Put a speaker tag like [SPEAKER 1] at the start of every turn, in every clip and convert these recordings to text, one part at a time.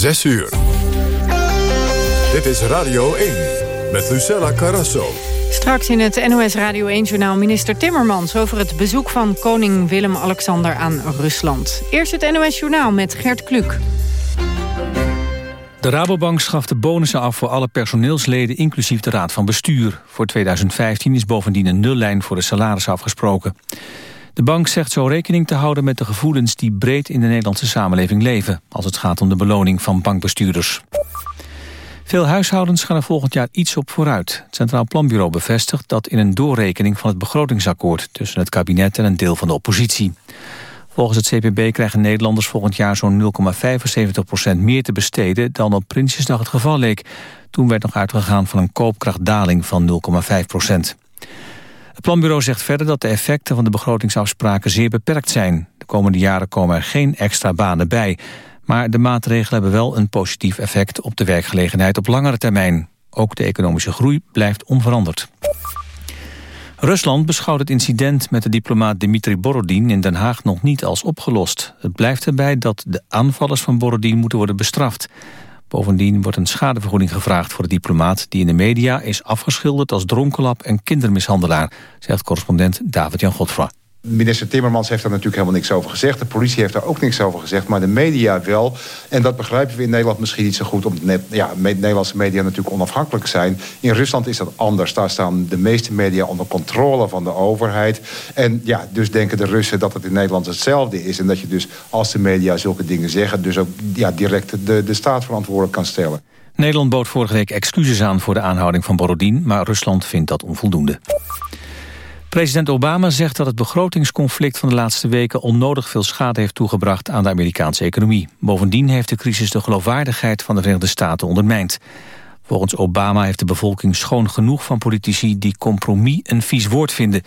[SPEAKER 1] 6 uur. Dit is Radio 1 met Lucella Carrasso.
[SPEAKER 2] Straks in het NOS Radio 1-journaal minister Timmermans... over het bezoek van koning Willem-Alexander aan Rusland. Eerst het NOS-journaal met Gert Kluk.
[SPEAKER 3] De Rabobank schaft de bonussen af voor alle personeelsleden... inclusief de Raad van Bestuur. Voor 2015 is bovendien een nullijn voor de salaris afgesproken. De bank zegt zo rekening te houden met de gevoelens... die breed in de Nederlandse samenleving leven... als het gaat om de beloning van bankbestuurders. Veel huishoudens gaan er volgend jaar iets op vooruit. Het Centraal Planbureau bevestigt dat in een doorrekening van het begrotingsakkoord... tussen het kabinet en een deel van de oppositie. Volgens het CPB krijgen Nederlanders volgend jaar zo'n 0,75% meer te besteden... dan op Prinsjesdag het geval leek. Toen werd nog uitgegaan van een koopkrachtdaling van 0,5 Het planbureau zegt verder dat de effecten van de begrotingsafspraken zeer beperkt zijn. De komende jaren komen er geen extra banen bij... Maar de maatregelen hebben wel een positief effect op de werkgelegenheid op langere termijn. Ook de economische groei blijft onveranderd. Rusland beschouwt het incident met de diplomaat Dmitri Borodin in Den Haag nog niet als opgelost. Het blijft erbij dat de aanvallers van Borodin moeten worden bestraft. Bovendien wordt een schadevergoeding gevraagd voor de diplomaat... die in de media is afgeschilderd als dronkenlap en kindermishandelaar... zegt correspondent David-Jan Godfra.
[SPEAKER 4] Minister Timmermans heeft daar natuurlijk helemaal niks over gezegd. De politie heeft daar ook niks over gezegd, maar de media wel. En dat begrijpen we in Nederland misschien niet zo goed... omdat ja, Nederlandse media natuurlijk onafhankelijk zijn. In Rusland is dat anders. Daar staan de meeste media onder controle van de overheid. En ja, dus denken de Russen dat het in Nederland hetzelfde is. En dat je dus, als de media zulke dingen zeggen... dus ook ja, direct de, de staat verantwoordelijk kan stellen.
[SPEAKER 3] Nederland bood vorige week excuses aan voor de aanhouding van Borodin... maar Rusland vindt dat onvoldoende. President Obama zegt dat het begrotingsconflict van de laatste weken onnodig veel schade heeft toegebracht aan de Amerikaanse economie. Bovendien heeft de crisis de geloofwaardigheid van de Verenigde Staten ondermijnd. Volgens Obama heeft de bevolking schoon genoeg van politici die compromis een vies woord vinden.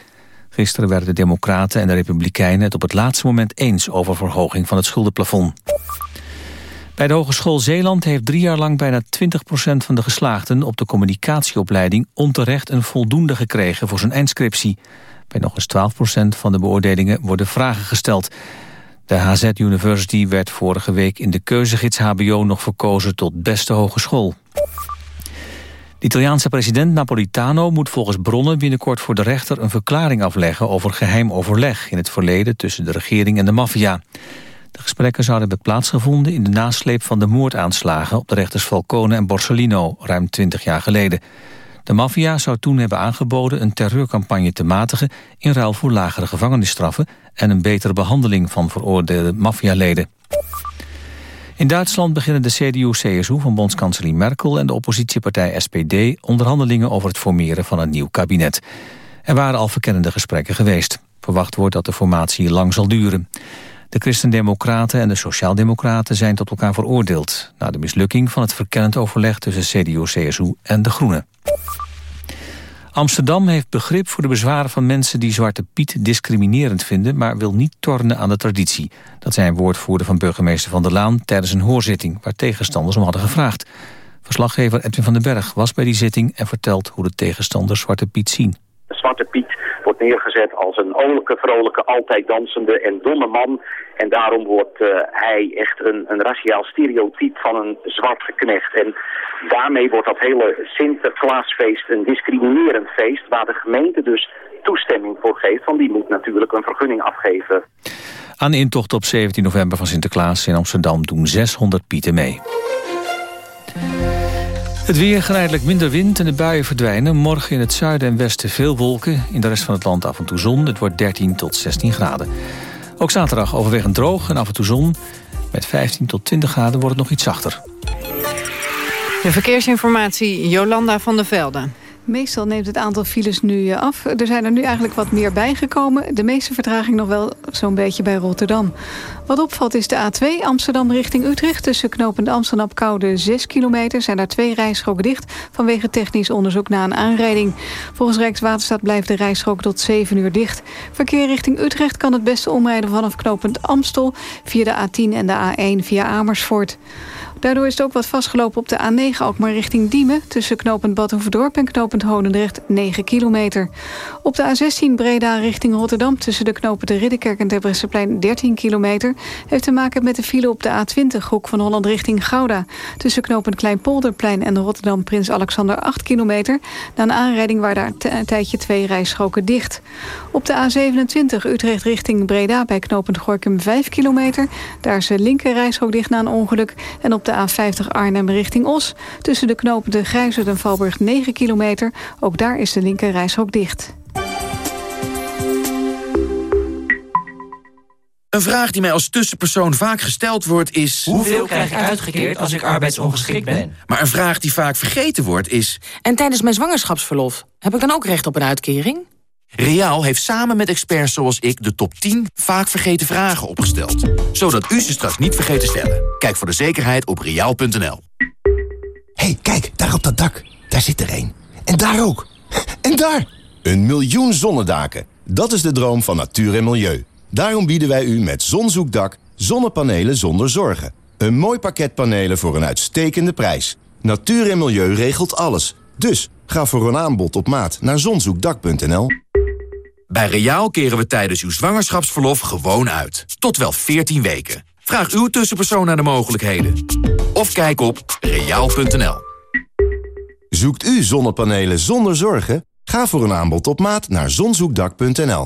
[SPEAKER 3] Gisteren werden de Democraten en de Republikeinen het op het laatste moment eens over verhoging van het schuldenplafond. Bij de Hogeschool Zeeland heeft drie jaar lang bijna 20% van de geslaagden op de communicatieopleiding onterecht een voldoende gekregen voor zijn eindscriptie. Bij nog eens 12% van de beoordelingen worden vragen gesteld. De HZ University werd vorige week in de keuzegids HBO nog verkozen tot beste hogeschool. De Italiaanse president Napolitano moet volgens bronnen binnenkort voor de rechter een verklaring afleggen over geheim overleg in het verleden tussen de regering en de maffia. De gesprekken zouden hebben plaatsgevonden in de nasleep van de moordaanslagen op de rechters Falcone en Borsellino ruim 20 jaar geleden. De maffia zou toen hebben aangeboden een terreurcampagne te matigen in ruil voor lagere gevangenisstraffen en een betere behandeling van veroordeelde maffialeden. In Duitsland beginnen de CDU-CSU van bondskanselier Merkel en de oppositiepartij SPD onderhandelingen over het formeren van een nieuw kabinet. Er waren al verkennende gesprekken geweest. Verwacht wordt dat de formatie lang zal duren. De Christendemocraten en de Sociaaldemocraten zijn tot elkaar veroordeeld... na de mislukking van het verkennend overleg tussen CDU-CSU en de Groenen. Amsterdam heeft begrip voor de bezwaren van mensen die Zwarte Piet discriminerend vinden, maar wil niet tornen aan de traditie. Dat zijn woordvoerder van burgemeester Van der Laan tijdens een hoorzitting waar tegenstanders om hadden gevraagd. Verslaggever Edwin van den Berg was bij die zitting en vertelt hoe de tegenstanders Zwarte Piet zien.
[SPEAKER 5] Zwarte Piet wordt neergezet als een olijke, vrolijke, altijd dansende en domme man. En daarom wordt uh, hij echt een, een raciaal stereotype van een zwarte knecht. En daarmee wordt dat hele Sinterklaasfeest een discriminerend feest... waar de gemeente dus toestemming voor geeft. Want die moet natuurlijk een vergunning afgeven.
[SPEAKER 3] Aan de intocht op 17 november van Sinterklaas in Amsterdam doen 600 pieten mee. Het weer geleidelijk minder wind en de buien verdwijnen. Morgen in het zuiden en westen veel wolken. In de rest van het land af en toe zon. Het wordt 13 tot 16 graden. Ook zaterdag overwegend droog en af en toe zon. Met 15 tot 20 graden wordt het nog iets zachter.
[SPEAKER 2] De verkeersinformatie, Jolanda van der Velde.
[SPEAKER 6] Meestal neemt het aantal files nu af. Er zijn er nu eigenlijk wat meer bijgekomen. De meeste vertraging nog wel zo'n beetje bij Rotterdam. Wat opvalt is de A2 Amsterdam richting Utrecht. Tussen knopend Amsterdam Koude 6 kilometer... zijn daar twee rijstroken dicht vanwege technisch onderzoek na een aanrijding. Volgens Rijkswaterstaat blijft de rijstrook tot 7 uur dicht. Verkeer richting Utrecht kan het beste omrijden vanaf knopend Amstel... via de A10 en de A1 via Amersfoort. Daardoor is het ook wat vastgelopen op de A9 ook maar richting Diemen... tussen knooppunt Badhoevedorp en knooppunt Hodendrecht 9 kilometer. Op de A16 Breda richting Rotterdam... tussen de knopen de Ridderkerk en Terbrechtseplein 13 kilometer. Heeft te maken met de file op de A20, hoek van Holland richting Gouda. Tussen knooppunt Kleinpolderplein en Rotterdam Prins Alexander 8 kilometer. Na een aanrijding waren daar een tijdje twee rijstroken dicht. Op de A27 Utrecht richting Breda bij knooppunt Gorkum 5 kilometer. Daar is de linker rijstrook dicht na een ongeluk. En op de A50 Arnhem richting Os. Tussen de knooppunten Grijzert en Valburg 9 kilometer. Ook daar is de linker rijstrook dicht.
[SPEAKER 7] Een vraag die mij als tussenpersoon vaak gesteld wordt is...
[SPEAKER 8] Hoeveel krijg ik uitgekeerd als ik arbeidsongeschikt ben?
[SPEAKER 7] Maar een vraag die vaak vergeten wordt is...
[SPEAKER 9] En tijdens mijn zwangerschapsverlof, heb ik dan ook recht op een uitkering?
[SPEAKER 7] Reaal heeft samen met experts zoals ik de top 10 vaak vergeten vragen opgesteld. Zodat u ze straks niet vergeet te stellen. Kijk voor de zekerheid op reaal.nl.
[SPEAKER 10] hey, kijk, daar op dat dak. Daar zit er een. En daar ook. En daar! Een miljoen zonnedaken. Dat is de droom van natuur en milieu. Daarom bieden wij u met Zonzoekdak zonnepanelen zonder zorgen. Een mooi pakket panelen voor een uitstekende prijs. Natuur en milieu regelt alles. Dus ga voor een aanbod op maat naar zonzoekdak.nl.
[SPEAKER 7] Bij Reaal keren we tijdens uw zwangerschapsverlof gewoon uit. Tot wel 14 weken. Vraag uw tussenpersoon naar de mogelijkheden. Of kijk op reaal.nl.
[SPEAKER 10] Zoekt u zonnepanelen zonder zorgen? Ga voor een aanbod op maat naar zonzoekdak.nl.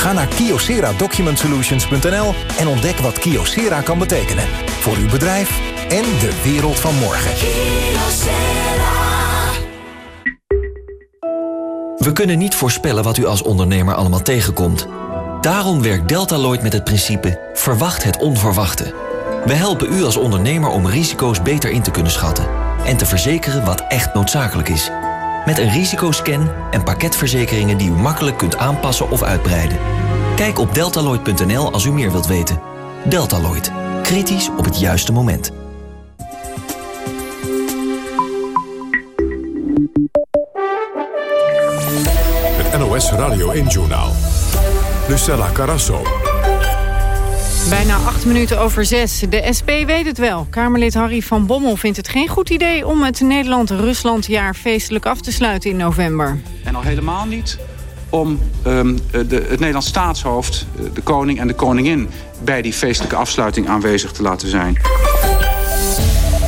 [SPEAKER 11] Ga naar kyocera-document-solutions.nl en ontdek wat Kyocera kan betekenen. Voor uw bedrijf en de wereld van morgen.
[SPEAKER 12] We kunnen niet voorspellen wat u als ondernemer allemaal tegenkomt. Daarom werkt Deltaloid met het principe verwacht het onverwachte. We helpen u als ondernemer om risico's beter in te kunnen schatten... en te verzekeren wat echt noodzakelijk is. Met een risicoscan en pakketverzekeringen die u makkelijk kunt aanpassen of uitbreiden. Kijk op deltaloid.nl als u meer wilt weten. Deltaloid. Kritisch op het juiste moment.
[SPEAKER 1] Het NOS Radio 1-journaal. Lucella Carasso.
[SPEAKER 2] Bijna acht minuten over zes. De SP weet het wel. Kamerlid Harry van Bommel vindt het geen goed idee... om het Nederland-Ruslandjaar feestelijk af te sluiten in november.
[SPEAKER 13] En al helemaal niet om um, de, het Nederlands staatshoofd, de koning en de koningin... bij die feestelijke afsluiting aanwezig te laten zijn.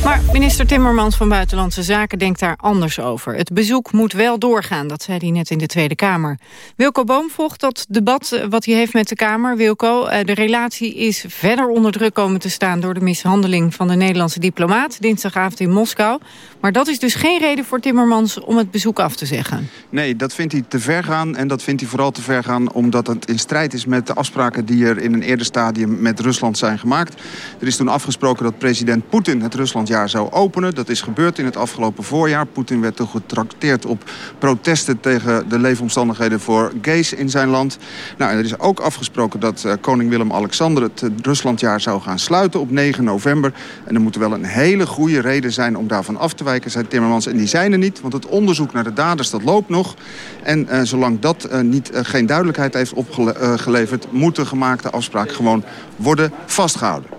[SPEAKER 2] Maar minister Timmermans van Buitenlandse Zaken denkt daar anders over. Het bezoek moet wel doorgaan, dat zei hij net in de Tweede Kamer. Wilco Boom volgt dat debat eh, wat hij heeft met de Kamer. Wilco, eh, de relatie is verder onder druk komen te staan... door de mishandeling van de Nederlandse diplomaat dinsdagavond in Moskou. Maar dat is dus geen reden voor Timmermans om het bezoek af te zeggen.
[SPEAKER 14] Nee, dat vindt hij te ver gaan. En dat vindt hij vooral te ver gaan omdat het in strijd is met de afspraken... die er in een eerder stadium met Rusland zijn gemaakt. Er is toen afgesproken dat president Poetin het Rusland jaar zou openen. Dat is gebeurd in het afgelopen voorjaar. Poetin werd toen getrakteerd op protesten tegen de leefomstandigheden voor gays in zijn land. Nou, er is ook afgesproken dat uh, koning Willem-Alexander het uh, Ruslandjaar zou gaan sluiten op 9 november. En er moet wel een hele goede reden zijn om daarvan af te zei Timmermans. En die zijn er niet, want het onderzoek naar de daders dat loopt nog. En uh, zolang dat niet, geen duidelijkheid heeft opgeleverd, moet de gemaakte afspraak gewoon worden vastgehouden.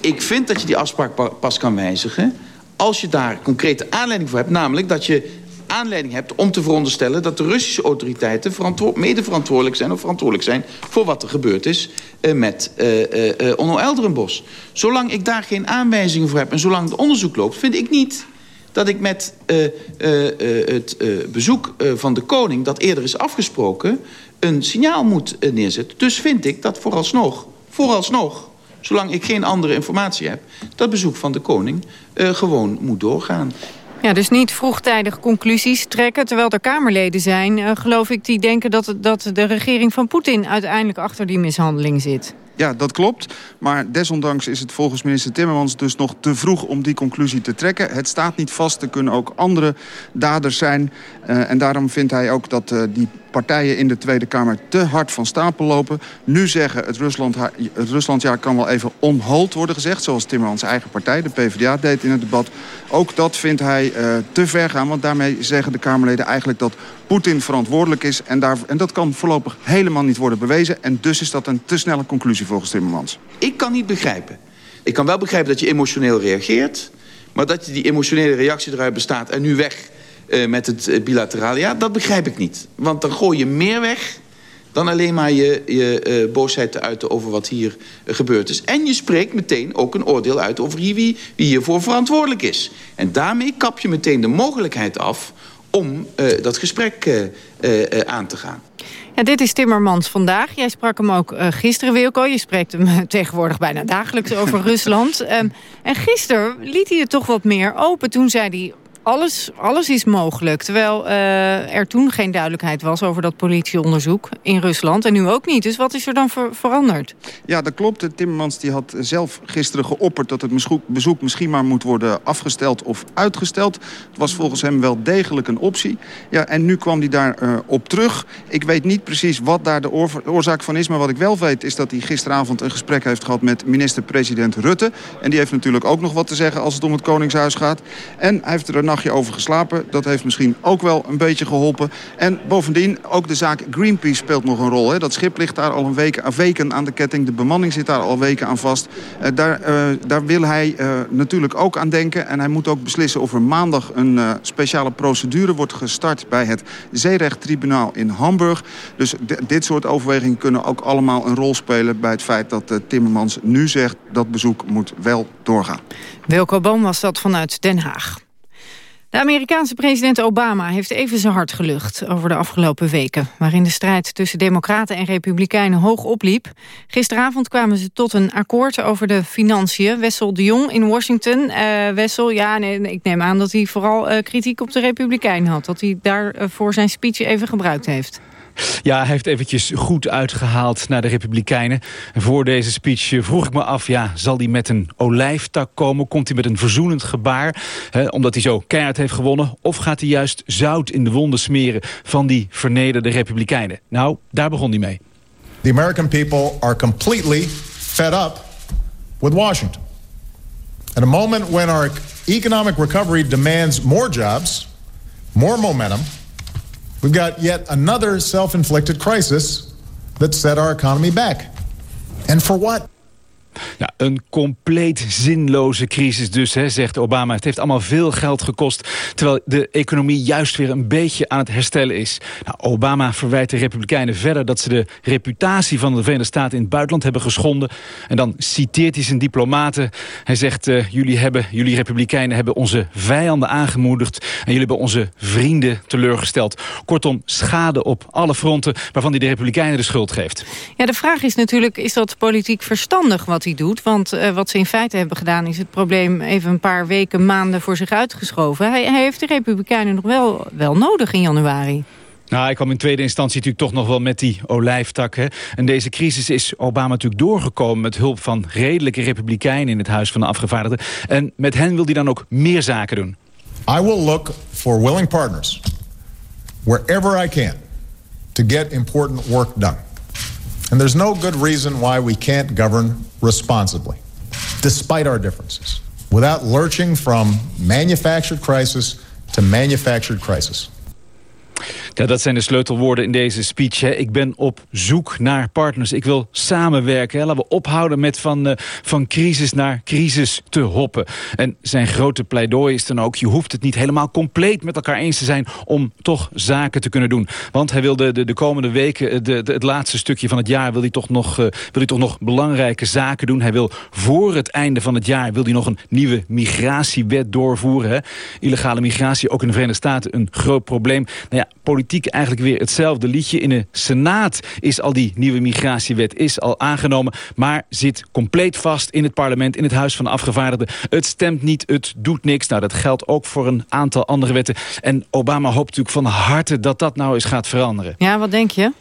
[SPEAKER 15] Ik vind dat je die afspraak pas kan wijzigen... als je daar concrete aanleiding voor hebt. Namelijk dat je aanleiding hebt om te veronderstellen... dat de Russische autoriteiten mede verantwoordelijk zijn... of verantwoordelijk zijn voor wat er gebeurd is met uh, Onno Elderenbos. Zolang ik daar geen aanwijzingen voor heb... en zolang het onderzoek loopt, vind ik niet dat ik met het bezoek van de koning... dat eerder is afgesproken, een signaal moet neerzetten. Dus vind ik dat vooralsnog, vooralsnog zolang ik geen andere informatie heb... dat bezoek van de koning gewoon moet doorgaan.
[SPEAKER 2] Ja, dus niet vroegtijdig conclusies trekken. Terwijl er Kamerleden zijn, geloof ik, die denken dat, dat de regering van Poetin... uiteindelijk achter die mishandeling zit.
[SPEAKER 14] Ja, dat klopt. Maar desondanks is het volgens minister Timmermans dus nog te vroeg om die conclusie te trekken. Het staat niet vast, er kunnen ook andere daders zijn. Uh, en daarom vindt hij ook dat uh, die partijen in de Tweede Kamer te hard van stapel lopen. Nu zeggen het, Rusland, Ruslandjaar kan wel even on hold worden gezegd. Zoals Timmermans eigen partij, de PvdA, deed in het debat. Ook dat vindt hij uh, te ver gaan. Want daarmee zeggen de Kamerleden eigenlijk dat Poetin verantwoordelijk is. En, daar, en dat kan voorlopig helemaal niet worden bewezen. En dus is dat een te snelle conclusie volgens Timmermans.
[SPEAKER 15] Ik kan niet begrijpen. Ik kan wel begrijpen dat je emotioneel reageert. Maar dat je die emotionele reactie eruit bestaat en nu weg uh, met het uh, bilaterale... ja, dat begrijp ik niet. Want dan gooi je meer weg dan alleen maar je, je uh, boosheid te uiten over wat hier uh, gebeurd is. En je spreekt meteen ook een oordeel uit over wie, wie hiervoor verantwoordelijk is. En daarmee kap je meteen de mogelijkheid af om uh, dat gesprek aan te gaan.
[SPEAKER 2] Ja, dit is Timmermans vandaag. Jij sprak hem ook gisteren, Wilco. Je spreekt hem tegenwoordig bijna dagelijks over Rusland. Um, en gisteren liet hij het toch wat meer open. Toen zei hij alles, alles is mogelijk. Terwijl uh, er toen geen duidelijkheid was over dat politieonderzoek in Rusland. En nu ook niet. Dus wat is er dan ver veranderd?
[SPEAKER 14] Ja, dat klopt. Timmermans die had zelf gisteren geopperd... dat het bezoek misschien maar moet worden afgesteld of uitgesteld. Het was volgens hem wel degelijk een optie. Ja, en nu kwam hij daar uh, op terug. Ik weet niet precies wat daar de oorzaak van is. Maar wat ik wel weet is dat hij gisteravond een gesprek heeft gehad... met minister-president Rutte. En die heeft natuurlijk ook nog wat te zeggen als het om het Koningshuis gaat. En hij heeft er nachtje over geslapen. Dat heeft misschien ook wel een beetje geholpen. En bovendien, ook de zaak Greenpeace speelt nog een rol. Hè. Dat schip ligt daar al een week, weken aan de ketting. De bemanning zit daar al weken aan vast. Uh, daar, uh, daar wil hij uh, natuurlijk ook aan denken. En hij moet ook beslissen of er maandag een speciale procedure wordt gestart... bij het Zeerechttribunaal in Hamburg. Dus dit soort overwegingen kunnen ook allemaal een rol spelen... bij het feit dat Timmermans nu zegt dat bezoek moet wel doorgaan.
[SPEAKER 2] Wilco Boom was dat vanuit Den Haag. De Amerikaanse president Obama heeft even zijn hart gelucht over de afgelopen weken, waarin de strijd tussen democraten en republikeinen hoog opliep. Gisteravond kwamen ze tot een akkoord over de financiën. Wessel de Jong in Washington. Uh, Wessel, ja, nee, ik neem aan dat hij vooral uh, kritiek op de republikeinen had. Dat hij daar uh, voor zijn speech even gebruikt heeft.
[SPEAKER 16] Ja, hij heeft eventjes goed uitgehaald naar de Republikeinen. En voor deze speech vroeg ik me af, ja, zal hij met een olijftak komen? Komt hij met een verzoenend gebaar, hè, omdat hij zo keihard heeft gewonnen? Of gaat hij juist zout in de wonden smeren van die vernederde Republikeinen? Nou, daar begon hij mee.
[SPEAKER 17] The American people are completely fed up with Washington. At a moment when our economic recovery demands more jobs, more momentum... We've got yet another self inflicted crisis that set our economy back. And for what?
[SPEAKER 16] Ja, een compleet zinloze crisis dus, hè, zegt Obama. Het heeft allemaal veel geld gekost... terwijl de economie juist weer een beetje aan het herstellen is. Nou, Obama verwijt de Republikeinen verder... dat ze de reputatie van de Verenigde Staten in het buitenland hebben geschonden. En dan citeert hij zijn diplomaten. Hij zegt, uh, jullie, hebben, jullie Republikeinen hebben onze vijanden aangemoedigd... en jullie hebben onze vrienden teleurgesteld. Kortom, schade op alle fronten... waarvan hij de Republikeinen de schuld geeft.
[SPEAKER 2] Ja, de vraag is natuurlijk, is dat politiek verstandig... wat hij doet. Want uh, wat ze in feite hebben gedaan is het probleem even een paar weken, maanden voor zich uitgeschoven. Hij, hij heeft de Republikeinen nog wel, wel nodig in januari.
[SPEAKER 16] Nou, ik kwam in tweede instantie natuurlijk toch nog wel met die olijftak. Hè. En deze crisis is Obama natuurlijk doorgekomen... met hulp van redelijke republikeinen in het Huis van de Afgevaardigden. En met hen wil hij dan ook meer zaken doen.
[SPEAKER 17] I will look for willing partners wherever I can to get important work done. And there's no good reason why we can't govern responsibly, despite our differences, without lurching from manufactured crisis to manufactured crisis.
[SPEAKER 16] Ja, dat zijn de sleutelwoorden in deze speech. Hè. Ik ben op zoek naar partners. Ik wil samenwerken. Laten we ophouden met van, uh, van crisis naar crisis te hoppen. En zijn grote pleidooi is dan ook... je hoeft het niet helemaal compleet met elkaar eens te zijn... om toch zaken te kunnen doen. Want hij wil de, de, de komende weken, eh, de, het laatste stukje van het jaar... wil hij, toch nog, uh, wil hij toch nog belangrijke zaken doen. Hij wil voor het einde van het jaar... wil hij nog een nieuwe migratiewet doorvoeren. Illegale migratie, ook in de Verenigde Staten, een groot probleem. Nou ja, politiek eigenlijk weer hetzelfde liedje. In de Senaat is al die nieuwe migratiewet is al aangenomen... maar zit compleet vast in het parlement, in het Huis van de Afgevaardigden. Het stemt niet, het doet niks. Nou, dat geldt ook voor een aantal andere wetten. En Obama hoopt natuurlijk van harte dat dat nou eens gaat veranderen.
[SPEAKER 2] Ja, wat denk je?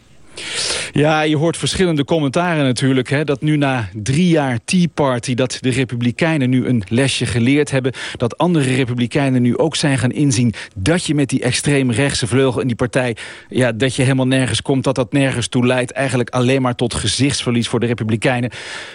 [SPEAKER 16] Ja, je hoort verschillende commentaren natuurlijk. Hè, dat nu na drie jaar Tea Party... dat de Republikeinen nu een lesje geleerd hebben. Dat andere Republikeinen nu ook zijn gaan inzien... dat je met die extreemrechtse vleugel in die partij... Ja, dat je helemaal nergens komt, dat dat nergens toe leidt. Eigenlijk alleen maar tot gezichtsverlies voor de Republikeinen.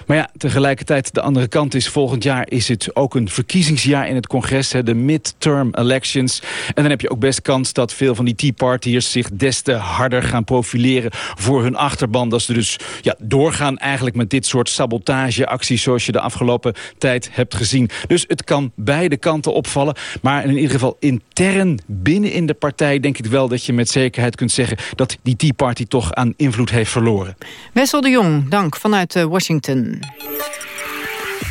[SPEAKER 16] Maar ja, tegelijkertijd de andere kant is... volgend jaar is het ook een verkiezingsjaar in het congres. Hè, de midterm elections. En dan heb je ook best kans dat veel van die Tea Partiers... zich des te harder gaan profileren voor hun achterban. Dat ze dus ja, doorgaan eigenlijk met dit soort sabotageacties... zoals je de afgelopen tijd hebt gezien. Dus het kan beide kanten opvallen. Maar in ieder geval intern binnen in de partij... denk ik wel dat je met zekerheid kunt zeggen... dat die Tea Party toch aan invloed heeft verloren.
[SPEAKER 2] Wessel de Jong, dank vanuit eh, Washington.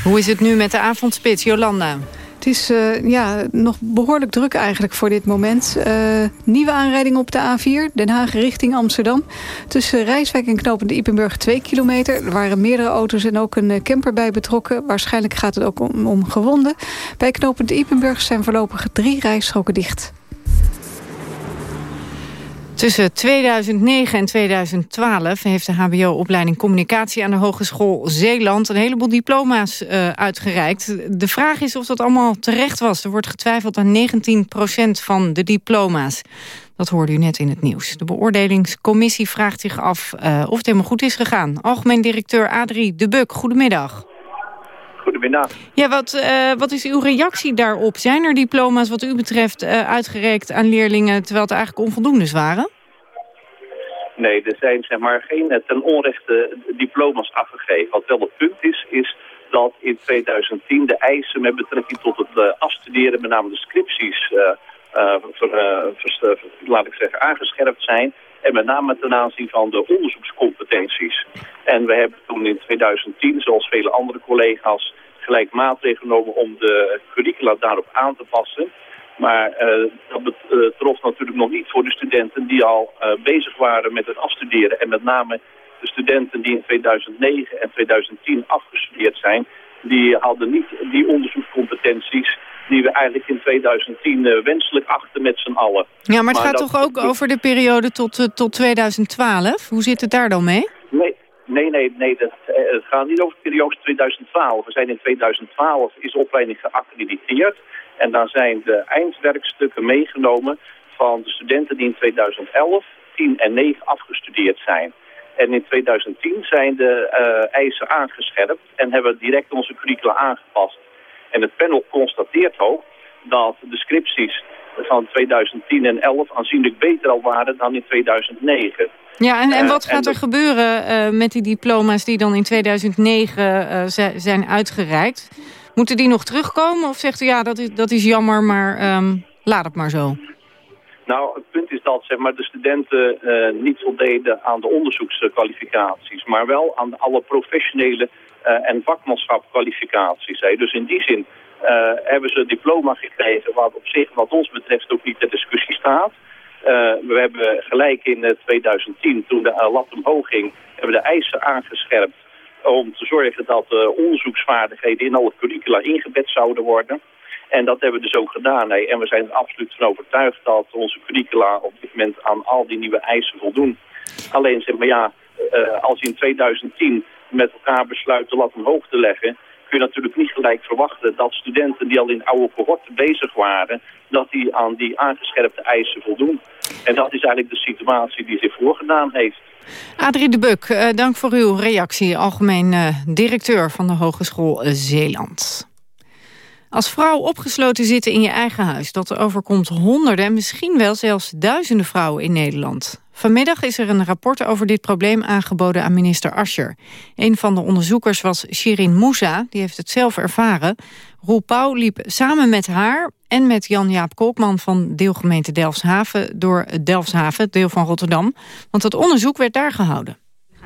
[SPEAKER 2] Hoe is het nu met de avondspits, Jolanda?
[SPEAKER 6] Het is uh, ja, nog behoorlijk druk eigenlijk voor dit moment. Uh, nieuwe aanrijding op de A4, Den Haag richting Amsterdam. Tussen Rijswijk en Knopende Ipenburg 2 kilometer. Er waren meerdere auto's en ook een camper bij betrokken. Waarschijnlijk gaat het ook om, om gewonden. Bij Knopende Ipenburg zijn voorlopig drie rijstroken dicht.
[SPEAKER 2] Tussen 2009 en 2012 heeft de hbo-opleiding Communicatie aan de Hogeschool Zeeland een heleboel diploma's uh, uitgereikt. De vraag is of dat allemaal terecht was. Er wordt getwijfeld aan 19% van de diploma's. Dat hoorde u net in het nieuws. De beoordelingscommissie vraagt zich af uh, of het helemaal goed is gegaan. Algemeen directeur Adrie de Buk, goedemiddag.
[SPEAKER 18] Goedemiddag.
[SPEAKER 2] Ja, wat, uh, wat is uw reactie daarop? Zijn er diploma's wat u betreft uh, uitgereikt aan leerlingen... terwijl het eigenlijk onvoldoendes waren?
[SPEAKER 18] Nee, er zijn zeg maar geen ten onrechte diploma's afgegeven. Wat wel het punt is, is dat in 2010 de eisen met betrekking tot het uh, afstuderen... met name de scripties, ver, laat ik zeggen, aangescherpt zijn... En met name ten aanzien van de onderzoekscompetenties. En we hebben toen in 2010, zoals vele andere collega's, gelijk maatregelen genomen om de curricula daarop aan te passen. Maar uh, dat betrof natuurlijk nog niet voor de studenten die al uh, bezig waren met het afstuderen. En met name de studenten die in 2009 en 2010 afgestudeerd zijn, die hadden niet die onderzoekscompetenties die we eigenlijk in 2010 uh, wenselijk achten met z'n allen.
[SPEAKER 2] Ja, maar het maar gaat toch ook over de periode tot, uh, tot 2012? Hoe zit het daar dan mee?
[SPEAKER 18] Nee, nee, nee, nee dat, uh, het gaat niet over de periode 2012. We zijn in 2012, is de opleiding geaccrediteerd. En dan zijn de eindwerkstukken meegenomen van de studenten die in 2011, 10 en 9 afgestudeerd zijn. En in 2010 zijn de uh, eisen aangescherpt en hebben we direct onze curricula aangepast. En het panel constateert ook dat de scripties van 2010 en 11 aanzienlijk beter al waren dan in 2009.
[SPEAKER 2] Ja, en, en wat uh, gaat er gebeuren uh, met die diploma's die dan in 2009 uh, zijn uitgereikt? Moeten die nog terugkomen of zegt u ja, dat is, dat is jammer, maar um, laat het maar zo?
[SPEAKER 18] Nou, het punt is dat zeg maar, de studenten uh, niet voldeden aan de onderzoekskwalificaties, maar wel aan alle professionele uh, en vakmanschapkwalificaties. Hè. Dus in die zin uh, hebben ze een diploma gekregen wat op zich wat ons betreft ook niet ter discussie staat. we hebben gelijk in 2010, toen de lat omhoog ging, hebben de eisen aangescherpt om te zorgen dat onderzoeksvaardigheden in alle curricula ingebed zouden worden. En dat hebben we dus ook gedaan. En we zijn er absoluut van overtuigd dat onze curricula op dit moment aan al die nieuwe eisen voldoen. Alleen zeg maar ja, uh, als je in 2010 met elkaar besluit de lat omhoog te leggen, kun je natuurlijk niet gelijk verwachten dat studenten die al in oude cohorten bezig waren, dat die aan die aangescherpte eisen voldoen. En dat is eigenlijk de situatie die zich voorgedaan heeft.
[SPEAKER 2] Adrie de Buk, uh, dank voor uw reactie. Algemeen uh, directeur van de Hogeschool Zeeland. Als vrouw opgesloten zitten in je eigen huis... dat overkomt honderden en misschien wel zelfs duizenden vrouwen in Nederland. Vanmiddag is er een rapport over dit probleem aangeboden aan minister Ascher. Een van de onderzoekers was Shirin Moussa, die heeft het zelf ervaren. Roel Pauw liep samen met haar en met Jan-Jaap Kolkman van deelgemeente Delfshaven... door Delfshaven, deel van Rotterdam, want het onderzoek werd daar gehouden.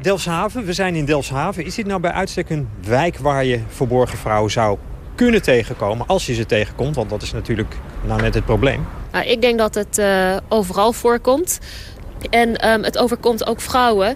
[SPEAKER 19] Delfshaven, we zijn in Delfshaven. Is dit nou bij uitstek een wijk waar je verborgen vrouwen zou kunnen tegenkomen, als je ze tegenkomt? Want dat is natuurlijk nou net het probleem.
[SPEAKER 20] Nou, ik denk dat het uh, overal voorkomt. En um, het overkomt ook vrouwen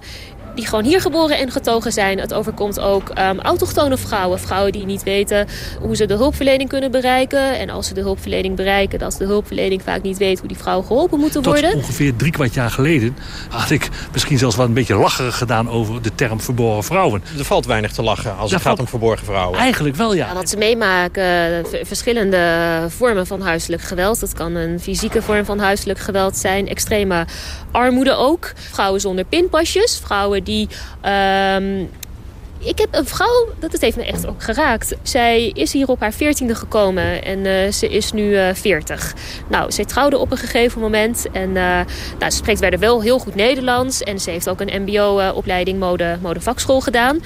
[SPEAKER 20] die gewoon hier geboren en getogen zijn. Het overkomt ook um, autochtone vrouwen. Vrouwen die niet weten hoe ze de hulpverlening kunnen bereiken. En als ze de hulpverlening bereiken, dat de hulpverlening vaak niet weet hoe die vrouwen geholpen moeten
[SPEAKER 21] Tot
[SPEAKER 20] worden.
[SPEAKER 21] ongeveer drie kwart jaar geleden had ik misschien zelfs wel een beetje lacherig gedaan over de term verborgen vrouwen.
[SPEAKER 19] Er valt weinig te lachen als het gaat om verborgen vrouwen.
[SPEAKER 21] Eigenlijk wel, ja.
[SPEAKER 20] ja wat ze meemaken, verschillende vormen van huiselijk geweld. Dat kan een fysieke vorm van huiselijk geweld zijn. Extreme armoede ook. Vrouwen zonder pinpasjes. Vrouwen die... Um, ik heb een vrouw, dat heeft me echt ook geraakt. Zij is hier op haar veertiende gekomen en uh, ze is nu uh, 40. Nou, zij trouwde op een gegeven moment en uh, nou, ze spreekt verder wel heel goed Nederlands. En ze heeft ook een mbo-opleiding mode, modevakschool gedaan.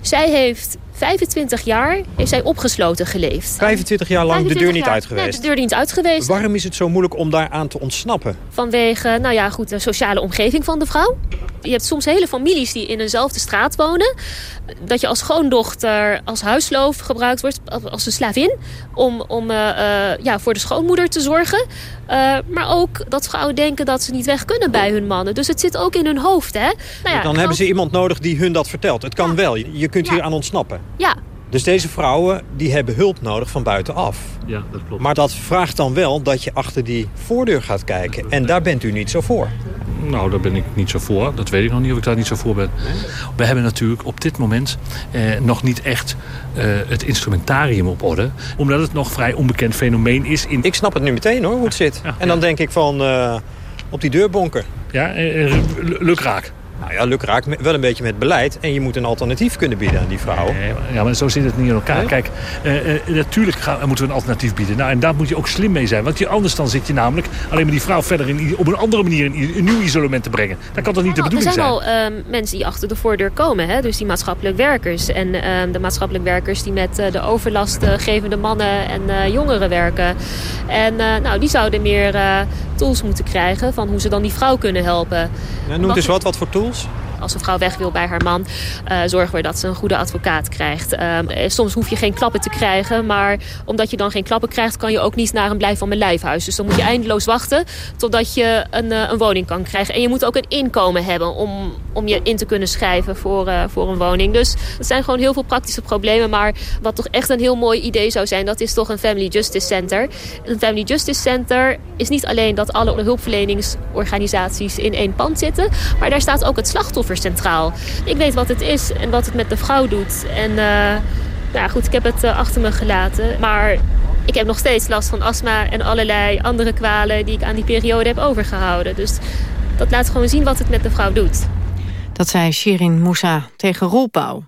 [SPEAKER 20] Zij heeft 25 jaar is zij opgesloten geleefd.
[SPEAKER 19] 25 jaar lang 25 de deur niet
[SPEAKER 20] jaar,
[SPEAKER 19] uit geweest?
[SPEAKER 20] Nee, de deur niet uit geweest.
[SPEAKER 19] Waarom is het zo moeilijk om daaraan te ontsnappen?
[SPEAKER 20] Vanwege, nou ja, goed, de sociale omgeving van de vrouw. Je hebt soms hele families die in eenzelfde straat wonen. Dat je als schoondochter, als huisloof gebruikt wordt, als een slavin... om, om uh, uh, ja, voor de schoonmoeder te zorgen. Uh, maar ook dat vrouwen denken dat ze niet weg kunnen bij hun mannen. Dus het zit ook in hun hoofd, hè? Nou
[SPEAKER 19] ja, Dan hebben ze iemand nodig die hun dat vertelt. Het kan ja. wel, je kunt
[SPEAKER 20] ja.
[SPEAKER 19] hier aan ontsnappen.
[SPEAKER 20] Ja,
[SPEAKER 19] dus deze vrouwen die hebben hulp nodig van buitenaf.
[SPEAKER 21] Ja, dat klopt.
[SPEAKER 19] Maar dat vraagt dan wel dat je achter die voordeur gaat kijken. En daar bent u niet zo voor.
[SPEAKER 21] Nou, daar ben ik niet zo voor. Dat weet ik nog niet of ik daar niet zo voor ben. We hebben natuurlijk op dit moment eh, nog niet echt eh, het instrumentarium op orde. Omdat het nog vrij onbekend fenomeen is. In...
[SPEAKER 19] Ik snap het nu meteen hoor, hoe het zit. Ja, en dan denk ik van uh, op die deur bonken.
[SPEAKER 21] Ja, eh, lukraak.
[SPEAKER 19] Nou ja, lukraak wel een beetje met beleid. En je moet een alternatief kunnen bieden aan die vrouw.
[SPEAKER 21] Nee, ja, maar zo zit het niet in elkaar. Nee? Kijk, uh, uh, natuurlijk gaan, moeten we een alternatief bieden. Nou, en daar moet je ook slim mee zijn. Want je, anders dan zit je namelijk alleen maar die vrouw verder in, op een andere manier in een nieuw isolement te brengen. Dat kan toch niet de bedoeling
[SPEAKER 20] zijn?
[SPEAKER 21] Er
[SPEAKER 20] zijn al uh, mensen die achter de voordeur komen. Hè? Dus die maatschappelijk werkers. En de maatschappelijk werkers die met de overlastgevende mannen en jongeren werken. En nou, die zouden meer tools moeten krijgen van hoe ze dan die vrouw kunnen helpen.
[SPEAKER 19] Ja, noem dus wat, wat voor tools? Cheers.
[SPEAKER 20] Als een vrouw weg wil bij haar man, uh, zorgen we dat ze een goede advocaat krijgt. Uh, soms hoef je geen klappen te krijgen, maar omdat je dan geen klappen krijgt... kan je ook niet naar een blijf van mijn lijfhuis. Dus dan moet je eindeloos wachten totdat je een, uh, een woning kan krijgen. En je moet ook een inkomen hebben om, om je in te kunnen schrijven voor, voor een woning. Dus dat zijn gewoon heel veel praktische problemen. Maar wat toch echt een heel mooi idee zou zijn, dat is toch een Family Justice Center. Een Family Justice Center is niet alleen dat alle hulpverleningsorganisaties in één pand zitten... maar daar staat ook het slachtoffer centraal. Ik weet wat het is en wat het met de vrouw doet. En uh, nou goed, ik heb het uh, achter me gelaten. Maar ik heb nog steeds last van astma en allerlei andere kwalen... die ik aan die periode heb overgehouden. Dus dat laat gewoon zien wat het met de vrouw doet.
[SPEAKER 2] Dat zei Shirin Moussa tegen Rolpauw.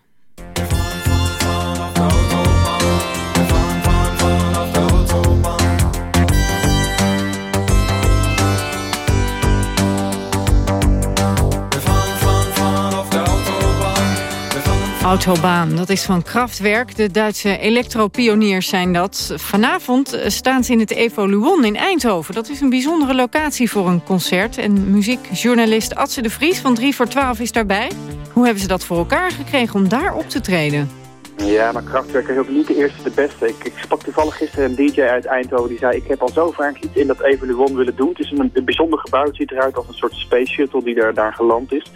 [SPEAKER 2] Autobaan, dat is van Kraftwerk. De Duitse elektropioniers zijn dat. Vanavond staan ze in het Evoluon in Eindhoven. Dat is een bijzondere locatie voor een concert. En muziekjournalist Atze de Vries van 3 voor 12 is daarbij. Hoe hebben ze dat voor elkaar gekregen om daar op te treden?
[SPEAKER 22] Ja, maar Kraftwerk is ook niet de eerste de beste. Ik, ik sprak toevallig gisteren een DJ uit Eindhoven die zei... ik heb al zo vaak iets in dat Evoluon willen doen. Het is een, een bijzonder gebouw. Het ziet eruit als een soort space shuttle die daar, daar geland is.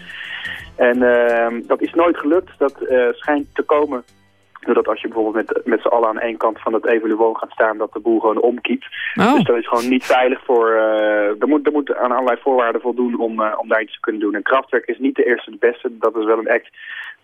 [SPEAKER 22] En uh, dat is nooit gelukt. Dat uh, schijnt te komen doordat als je bijvoorbeeld met, met z'n allen aan één kant van het evoluon gaat staan, dat de boel gewoon omkiept.
[SPEAKER 2] Oh.
[SPEAKER 22] Dus dat is gewoon niet veilig voor... Uh, er, moet, er moet aan allerlei voorwaarden voldoen om, uh, om daar iets te kunnen doen. En Kraftwerk is niet de eerste de beste. Dat is wel een act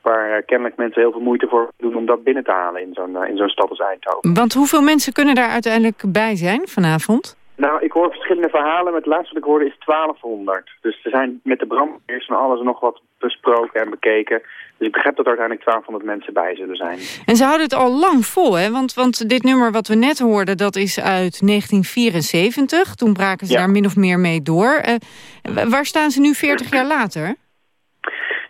[SPEAKER 22] waar uh, kennelijk mensen heel veel moeite voor doen om dat binnen te halen in zo'n in zo'n stad als Eindhoven.
[SPEAKER 2] Want hoeveel mensen kunnen daar uiteindelijk bij zijn vanavond?
[SPEAKER 22] Nou, ik hoor verschillende verhalen. Maar het laatste wat ik hoorde is 1200. Dus er zijn met de brandweers van alles nog wat besproken en bekeken. Dus ik begrijp dat er uiteindelijk 1200 mensen bij zullen zijn.
[SPEAKER 2] En ze houden het al lang vol, hè? Want, want dit nummer wat we net hoorden, dat is uit 1974. Toen braken ze ja. daar min of meer mee door. Uh, waar staan ze nu 40 jaar later?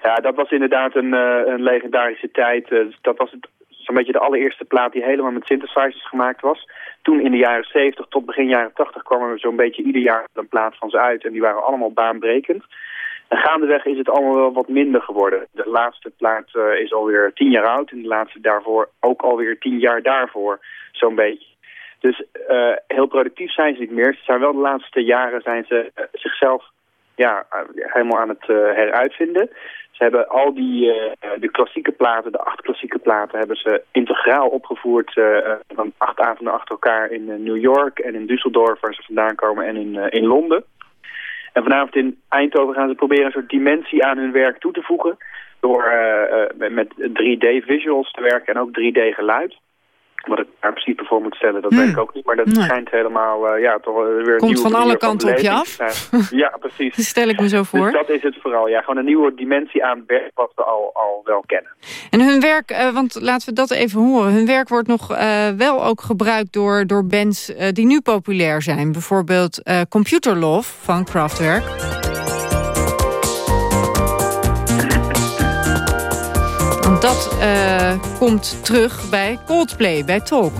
[SPEAKER 22] Ja, dat was inderdaad een, uh, een legendarische tijd. Uh, dat was het zo'n beetje de allereerste plaat die helemaal met synthesizers gemaakt was. Toen in de jaren 70 tot begin jaren 80 kwam er zo'n beetje ieder jaar een plaat van ze uit. En die waren allemaal baanbrekend. En gaandeweg is het allemaal wel wat minder geworden. De laatste plaat uh, is alweer tien jaar oud. En de laatste daarvoor ook alweer tien jaar daarvoor. Zo'n beetje. Dus uh, heel productief zijn ze niet meer. Ze zijn wel de laatste jaren zijn ze uh, zichzelf ja, helemaal aan het heruitvinden. Ze hebben al die, de klassieke platen, de acht klassieke platen, hebben ze integraal opgevoerd van acht avonden achter elkaar in New York en in Düsseldorf, waar ze vandaan komen, en in, in Londen. En vanavond in Eindhoven gaan ze proberen een soort dimensie aan hun werk toe te voegen. Door met 3D-visuals te werken en ook 3D-geluid. Wat ik daar in principe voor moet stellen, dat hmm. weet ik ook niet. Maar dat schijnt helemaal, uh, ja, toch weer een
[SPEAKER 2] Komt van alle kanten op je af.
[SPEAKER 22] ja, precies.
[SPEAKER 2] dat stel ik me zo
[SPEAKER 22] dus
[SPEAKER 2] voor.
[SPEAKER 22] Dus dat is het vooral, ja. Gewoon een nieuwe dimensie aan werk wat we al, al wel kennen.
[SPEAKER 2] En hun werk, uh, want laten we dat even horen. Hun werk wordt nog uh, wel ook gebruikt door, door bands die nu populair zijn. Bijvoorbeeld Computer Love van Kraftwerk. Dat uh, komt terug bij Coldplay, bij Talk.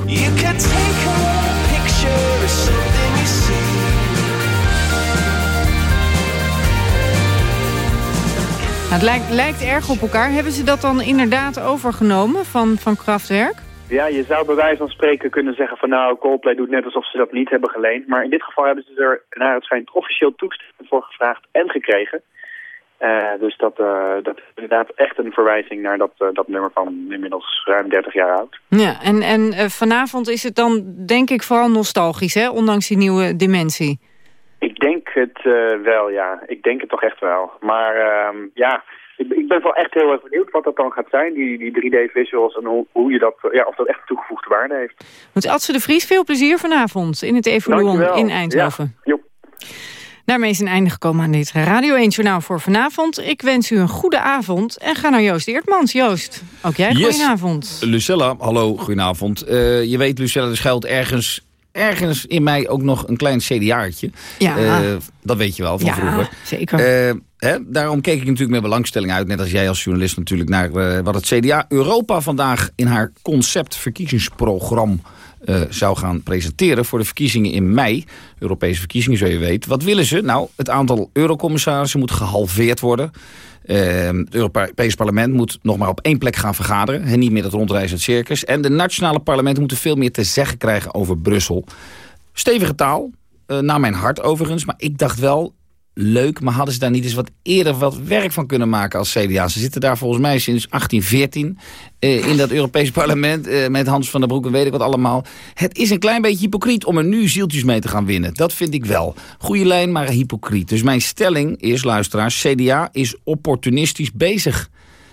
[SPEAKER 2] Nou, het lijkt, lijkt erg op elkaar. Hebben ze dat dan inderdaad overgenomen van, van Kraftwerk?
[SPEAKER 22] Ja, je zou bij wijze van spreken kunnen zeggen van nou, Coldplay doet net alsof ze dat niet hebben geleend. Maar in dit geval hebben ze er naar het schijnt officieel toestemming voor gevraagd en gekregen. Uh, dus dat, uh, dat is inderdaad echt een verwijzing naar dat, uh, dat nummer van inmiddels ruim 30 jaar oud.
[SPEAKER 2] Ja, en, en vanavond is het dan denk ik vooral nostalgisch, hè? ondanks die nieuwe dimensie.
[SPEAKER 22] Ik denk het wel, ja. Ik denk het toch echt wel. Maar ehm, ja, ik, ik, ben wel echt heel erg benieuwd wat dat dan gaat zijn, die, die 3D-visuals... en hoe, hoe je dat, ja, of dat echt toegevoegde waarde heeft.
[SPEAKER 2] Moet Adse de Vries, veel plezier vanavond in het Evoluon in Eindhoven.
[SPEAKER 22] Ja,
[SPEAKER 2] Daarmee is een einde gekomen aan dit Radio 1 Journaal voor vanavond. Ik wens u een goede avond en ga naar Joost Eertmans. Joost, ook jij, yes. goedenavond.
[SPEAKER 23] Lucella, hallo, goedenavond. Uh, je weet, Lucella, er schuilt ergens ergens in mij ook nog een klein CDA'tje.
[SPEAKER 2] Ja. Uh,
[SPEAKER 23] dat weet je wel van
[SPEAKER 2] ja,
[SPEAKER 23] vroeger.
[SPEAKER 2] zeker.
[SPEAKER 23] Uh, hè, daarom keek ik natuurlijk met belangstelling uit, net als jij als journalist natuurlijk, naar uh, wat het CDA Europa vandaag in haar concept verkiezingsprogramma uh, zou gaan presenteren voor de verkiezingen in mei. Europese verkiezingen, zo je weet. Wat willen ze? Nou, het aantal eurocommissarissen moet gehalveerd worden. Uh, het Europese parlement moet nog maar op één plek gaan vergaderen. En niet meer dat rondreizend circus. En de nationale parlementen moeten veel meer te zeggen krijgen over Brussel. Stevige taal, uh, naar mijn hart overigens. Maar ik dacht wel, leuk, maar hadden ze daar niet eens wat eerder wat werk van kunnen maken als CDA? Ze zitten daar volgens mij sinds 1814 uh, in dat Europees parlement uh, met Hans van der Broek en weet ik wat allemaal. Het is een klein beetje hypocriet om er nu zieltjes mee te gaan winnen. Dat vind ik wel. Goede lijn, maar hypocriet. Dus mijn stelling is, luisteraars, CDA is opportunistisch bezig.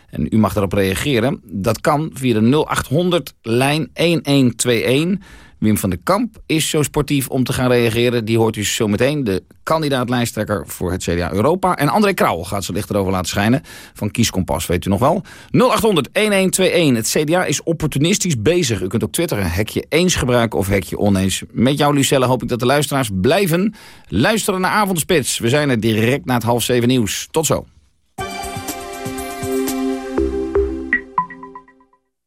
[SPEAKER 23] En u mag daarop reageren. Dat kan via de 0800 lijn 1121 Wim van den Kamp is zo sportief om te gaan reageren. Die hoort u zo meteen, de kandidaat-lijsttrekker voor het CDA Europa. En André Krauwel gaat ze licht erover laten schijnen. Van Kieskompas, weet u nog wel. 0800-1121. Het CDA is opportunistisch bezig. U kunt ook twitteren, hekje eens gebruiken of hekje oneens. Met jou, Lucelle, hoop ik dat de luisteraars blijven luisteren naar Avondspits. We zijn er direct na het half zeven nieuws. Tot zo.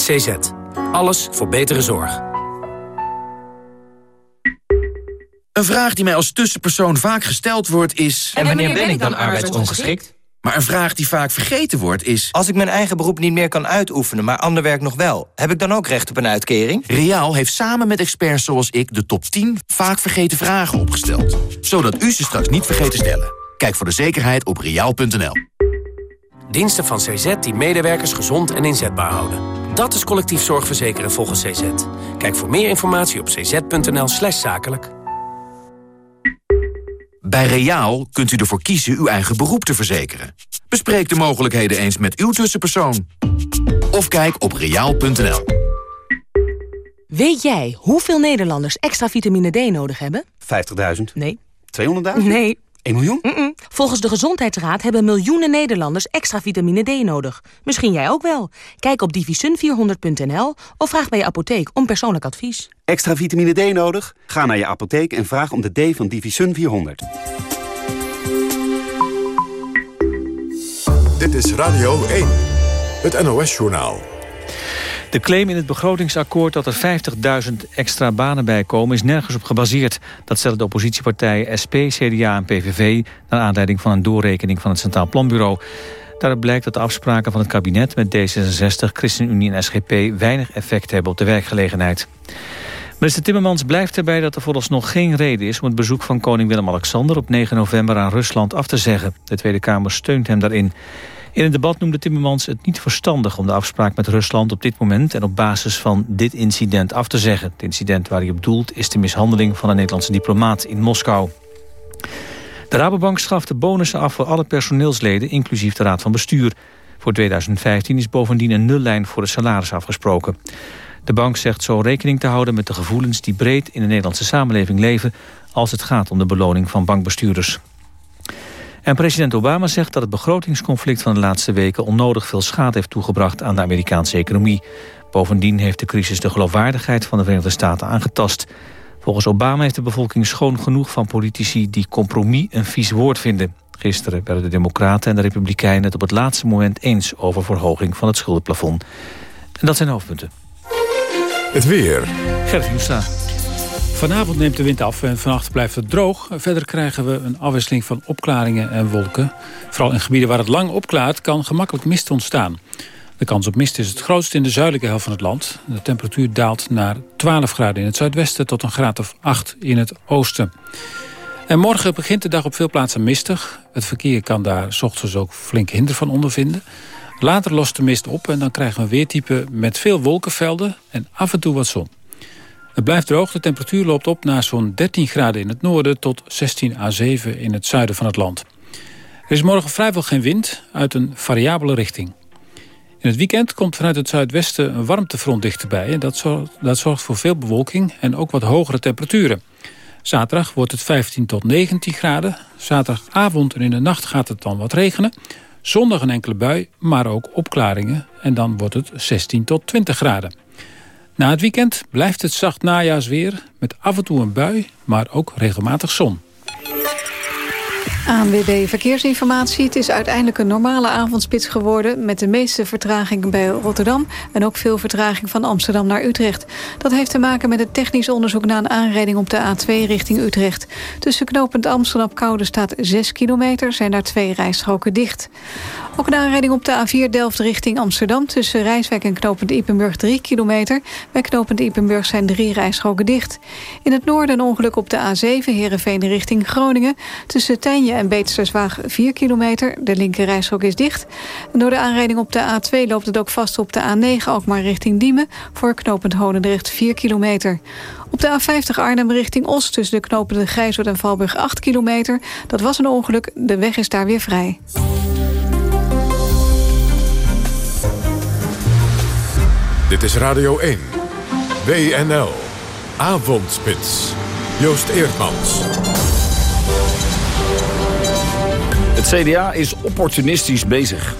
[SPEAKER 24] CZ. Alles voor betere zorg.
[SPEAKER 7] Een vraag die mij als tussenpersoon vaak gesteld wordt is...
[SPEAKER 8] En wanneer ben ik dan arbeidsongeschikt?
[SPEAKER 7] Maar een vraag die vaak vergeten wordt is...
[SPEAKER 8] Als ik mijn eigen beroep niet meer kan uitoefenen, maar ander werk nog wel... heb ik dan ook recht op een uitkering?
[SPEAKER 7] Riaal heeft samen met experts zoals ik de top 10 vaak vergeten vragen opgesteld. Zodat u ze straks niet vergeet te stellen. Kijk voor de zekerheid op riaal.nl.
[SPEAKER 24] Diensten van CZ die medewerkers gezond en inzetbaar houden. Dat is collectief zorgverzekeren volgens CZ. Kijk voor meer informatie op cz.nl slash zakelijk.
[SPEAKER 7] Bij Reaal kunt u ervoor kiezen uw eigen beroep te verzekeren. Bespreek de mogelijkheden eens met uw tussenpersoon. Of kijk op reaal.nl.
[SPEAKER 25] Weet jij hoeveel Nederlanders extra vitamine D nodig hebben?
[SPEAKER 26] 50.000.
[SPEAKER 25] Nee.
[SPEAKER 26] 200.000?
[SPEAKER 25] Nee.
[SPEAKER 26] 1 miljoen?
[SPEAKER 25] Mm -mm. Volgens de Gezondheidsraad hebben miljoenen Nederlanders extra vitamine D nodig. Misschien jij ook wel. Kijk op divisun400.nl of vraag bij je apotheek om persoonlijk advies.
[SPEAKER 26] Extra vitamine D nodig? Ga naar je apotheek en vraag om de D van Divisun 400.
[SPEAKER 1] Dit is Radio 1, het NOS-journaal.
[SPEAKER 3] De claim in het begrotingsakkoord dat er 50.000 extra banen bij komen... is nergens op gebaseerd. Dat stellen de oppositiepartijen SP, CDA en PVV... naar aanleiding van een doorrekening van het Centraal Planbureau. Daaruit blijkt dat de afspraken van het kabinet met D66, ChristenUnie en SGP... weinig effect hebben op de werkgelegenheid. Minister Timmermans blijft erbij dat er vooralsnog geen reden is... om het bezoek van koning Willem-Alexander op 9 november aan Rusland af te zeggen. De Tweede Kamer steunt hem daarin. In het debat noemde Timmermans het niet verstandig om de afspraak met Rusland op dit moment en op basis van dit incident af te zeggen. Het incident waar hij op doelt is de mishandeling van een Nederlandse diplomaat in Moskou. De Rabobank schaft de bonussen af voor alle personeelsleden, inclusief de Raad van Bestuur. Voor 2015 is bovendien een nullijn voor het salaris afgesproken. De bank zegt zo rekening te houden met de gevoelens die breed in de Nederlandse samenleving leven als het gaat om de beloning van bankbestuurders. En president Obama zegt dat het begrotingsconflict van de laatste weken onnodig veel schade heeft toegebracht aan de Amerikaanse economie. Bovendien heeft de crisis de geloofwaardigheid van de Verenigde Staten aangetast. Volgens Obama heeft de bevolking schoon genoeg van politici die compromis een vies woord vinden. Gisteren werden de Democraten en de Republikeinen het op het laatste moment eens over verhoging van het schuldenplafond. En dat zijn de hoofdpunten.
[SPEAKER 1] Het weer.
[SPEAKER 3] Gerrit Hoenstra.
[SPEAKER 27] Vanavond neemt de wind af en vannacht blijft het droog. Verder krijgen we een afwisseling van opklaringen en wolken. Vooral in gebieden waar het lang opklaart kan gemakkelijk mist ontstaan. De kans op mist is het grootst in de zuidelijke helft van het land. De temperatuur daalt naar 12 graden in het zuidwesten tot een graad of 8 in het oosten. En morgen begint de dag op veel plaatsen mistig. Het verkeer kan daar s ochtends ook flink hinder van ondervinden. Later lost de mist op en dan krijgen we een weertype met veel wolkenvelden en af en toe wat zon. Het blijft droog, de temperatuur loopt op naar zo'n 13 graden in het noorden... tot 16 à 7 in het zuiden van het land. Er is morgen vrijwel geen wind uit een variabele richting. In het weekend komt vanuit het zuidwesten een warmtefront dichterbij. Dat zorgt, dat zorgt voor veel bewolking en ook wat hogere temperaturen. Zaterdag wordt het 15 tot 19 graden. Zaterdagavond en in de nacht gaat het dan wat regenen. Zondag een enkele bui, maar ook opklaringen. En dan wordt het 16 tot 20 graden. Na het weekend blijft het zacht najaarsweer met af en toe een bui, maar ook regelmatig zon.
[SPEAKER 6] ANWB Verkeersinformatie. Het is uiteindelijk een normale avondspits geworden... met de meeste vertragingen bij Rotterdam... en ook veel vertraging van Amsterdam naar Utrecht. Dat heeft te maken met het technisch onderzoek... na een aanrijding op de A2 richting Utrecht. Tussen knooppunt Amsterdam-Koude staat 6 kilometer... zijn daar twee rijstroken dicht. Ook een aanrijding op de A4 Delft richting Amsterdam... tussen Rijswijk en knooppunt Ipenburg 3 kilometer. Bij knooppunt Ipenburg zijn drie rijstroken dicht. In het noorden een ongeluk op de A7 Heerenveen richting Groningen... tussen Tijnje en Beterswaag 4 kilometer. De linker rijstrook is dicht. Door de aanrijding op de A2 loopt het ook vast op de A9... ook maar richting Diemen voor knooppunt Honendrecht 4 kilometer. Op de A50 Arnhem richting Oost tussen de knopende Grijswoord en Valburg 8 kilometer. Dat was een ongeluk, de weg is daar weer vrij.
[SPEAKER 1] Dit is Radio 1. WNL. Avondspits. Joost Eerdmans.
[SPEAKER 23] CDA is opportunistisch bezig.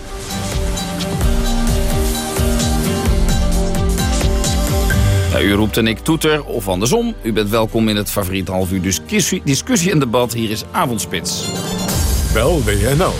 [SPEAKER 23] U roept en ik toeter, of andersom. U bent welkom in het favoriet half uur discussie, discussie en debat. Hier is Avondspits.
[SPEAKER 1] Bel WNL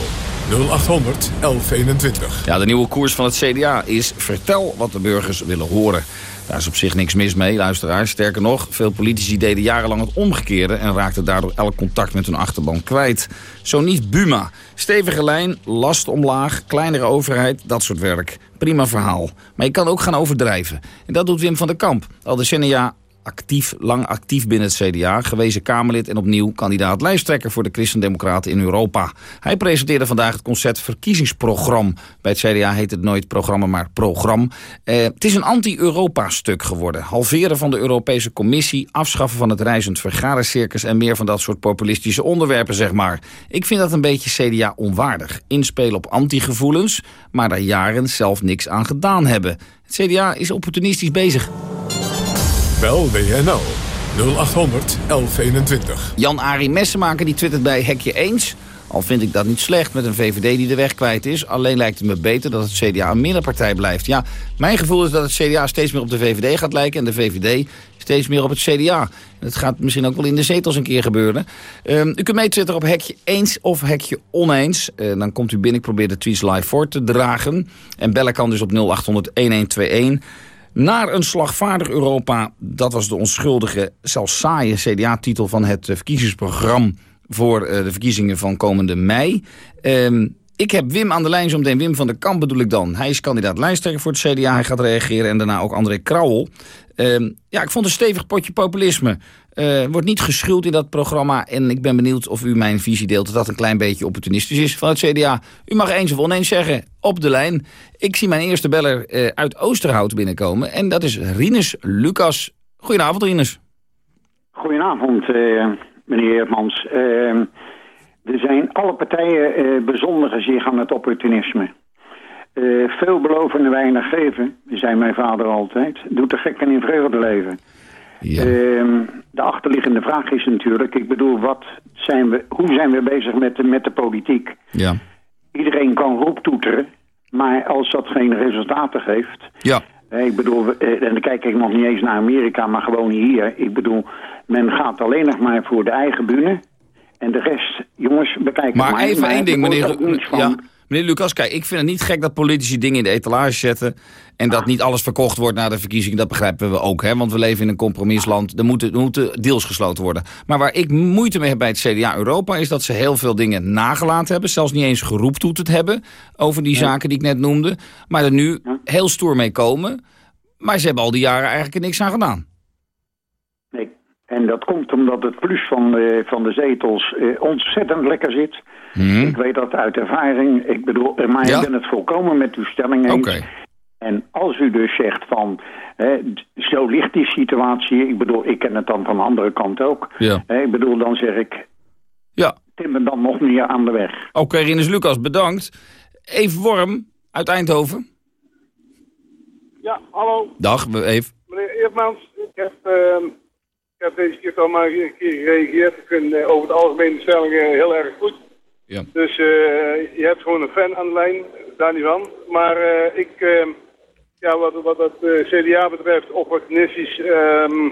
[SPEAKER 1] 0800 1121.
[SPEAKER 23] Ja, de nieuwe koers van het CDA is vertel wat de burgers willen horen. Daar is op zich niks mis mee, luisteraars. Sterker nog, veel politici deden jarenlang het omgekeerde... en raakten daardoor elk contact met hun achterban kwijt. Zo niet Buma. Stevige lijn, last omlaag, kleinere overheid, dat soort werk. Prima verhaal. Maar je kan ook gaan overdrijven. En dat doet Wim van der Kamp. Al decennia actief, lang actief binnen het CDA, gewezen Kamerlid en opnieuw kandidaat lijsttrekker voor de Christendemocraten in Europa. Hij presenteerde vandaag het concept verkiezingsprogramma. Bij het CDA heet het nooit programma, maar program. Eh, het is een anti-Europa-stuk geworden. Halveren van de Europese Commissie, afschaffen van het reizend vergadercircus en meer van dat soort populistische onderwerpen, zeg maar. Ik vind dat een beetje CDA onwaardig. Inspelen op anti-gevoelens, maar daar jaren zelf niks aan gedaan hebben. Het CDA is opportunistisch bezig.
[SPEAKER 1] Bel WNL 0800 1121.
[SPEAKER 23] Jan-Arie Messenmaker die twittert bij Hekje Eens. Al vind ik dat niet slecht met een VVD die de weg kwijt is. Alleen lijkt het me beter dat het CDA een middenpartij blijft. Ja, mijn gevoel is dat het CDA steeds meer op de VVD gaat lijken... en de VVD steeds meer op het CDA. Dat gaat misschien ook wel in de zetels een keer gebeuren. Um, u kunt meetwitteren op hekje eens of hekje oneens. Uh, dan komt u binnen, ik probeer de tweets live voor te dragen. En bellen kan dus op 0800-1121 naar een slagvaardig Europa. Dat was de onschuldige, zelfs saaie CDA-titel van het eh, verkiezingsprogramma voor uh, de verkiezingen van komende mei. Um, ik heb Wim aan de lijn, zometeen Wim van der Kamp bedoel ik dan. Hij is kandidaat lijsttrekker voor het CDA, hij gaat reageren en daarna ook André Krauwel. Um, ja, ik vond een stevig potje populisme. Uh, wordt niet geschuld in dat programma en ik ben benieuwd of u mijn visie deelt dat dat een klein beetje opportunistisch is van het CDA. U mag eens of oneens zeggen, op de lijn. Ik zie mijn eerste beller uh, uit Oosterhout binnenkomen en dat is Rinus Lucas. Goedenavond Rinus.
[SPEAKER 28] Goedenavond uh, meneer Heermans. Ehm, er zijn alle partijen uh, bezondigen zich aan het opportunisme. Uh, veel beloven en weinig geven, zei mijn vader altijd. Doet de gekken in vreugde leven. Ja. Uh, de achterliggende vraag is natuurlijk, ik bedoel, wat zijn we, hoe zijn we bezig met de, met de politiek?
[SPEAKER 23] Ja.
[SPEAKER 28] Iedereen kan roeptoeteren, maar als dat geen resultaten geeft...
[SPEAKER 23] Ja.
[SPEAKER 28] Ik bedoel, en dan kijk ik nog niet eens naar Amerika, maar gewoon hier. Ik bedoel, men gaat alleen nog maar voor de eigen bühne. En de rest, jongens, bekijken
[SPEAKER 23] maar.
[SPEAKER 28] Maar
[SPEAKER 23] even één ding,
[SPEAKER 28] er
[SPEAKER 23] meneer, ja, meneer Lucas. Kijk, ik vind het niet gek dat politici dingen in de etalage zetten... en dat niet alles verkocht wordt na de verkiezingen. Dat begrijpen we ook, hè? want we leven in een compromisland. Er moeten, er moeten deals gesloten worden. Maar waar ik moeite mee heb bij het CDA Europa... is dat ze heel veel dingen nagelaten hebben. Zelfs niet eens geroeptoeterd hebben over die zaken die ik net noemde. Maar er nu heel stoer mee komen. Maar ze hebben al die jaren eigenlijk er niks aan gedaan.
[SPEAKER 28] En dat komt omdat het plus van de, van de zetels eh, ontzettend lekker zit.
[SPEAKER 23] Mhm.
[SPEAKER 28] Ik weet dat uit ervaring. Ik bedoel, eh, maar
[SPEAKER 23] Ja.
[SPEAKER 28] ik ben het volkomen met uw stelling eens.
[SPEAKER 23] Oké.
[SPEAKER 28] En als u dus zegt van, hè, zo ligt die situatie. Ik bedoel, ik ken het dan van de andere kant ook.
[SPEAKER 23] Ja.
[SPEAKER 28] Hè, ik bedoel, dan zeg ik,
[SPEAKER 23] Ja.
[SPEAKER 28] timmer dan nog meer aan de weg.
[SPEAKER 23] Oké, Rinus Lucas, bedankt. Eve Worm uit Eindhoven.
[SPEAKER 29] Ja, hallo,
[SPEAKER 23] Dag, Eve.
[SPEAKER 29] meneer Eertmans. Ik heb, ehm, ik heb deze keer toch maar een keer gereageerd. Ik vind eh, over het algemeen de stellingen heel erg goed.
[SPEAKER 23] Ja.
[SPEAKER 29] Dus eh, je hebt gewoon een fan aan de lijn, daar niet van. Maar eh, ik, ehm, ja, wat, wat het eh, CDA betreft, opportunistisch. ehm,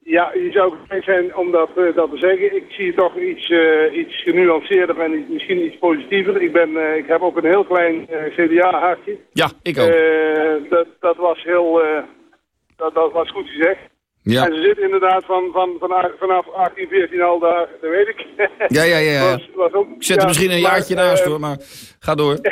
[SPEAKER 29] ja, je zou blij zijn om dat, eh, dat te zeggen. Ik zie het toch iets, eh, iets genuanceerder en iets- misschien iets positiever. Ik, ben, eh, ik heb ook een heel klein eh, CDA-hartje.
[SPEAKER 23] Ja, ik ook.
[SPEAKER 29] Eh, dat, dat was heel, eh, dat, dat was goed gezegd.
[SPEAKER 23] Ja.
[SPEAKER 29] En ze zit inderdaad van, van, van, vanaf 18, 14 al daar, dat weet ik.
[SPEAKER 23] Ja, ja, ja. ja.
[SPEAKER 29] Was, was ook,
[SPEAKER 23] Ik zet er
[SPEAKER 29] ja,
[SPEAKER 23] misschien een
[SPEAKER 29] maar,
[SPEAKER 23] jaartje naast
[SPEAKER 29] eh,
[SPEAKER 23] hoor, maar ga door.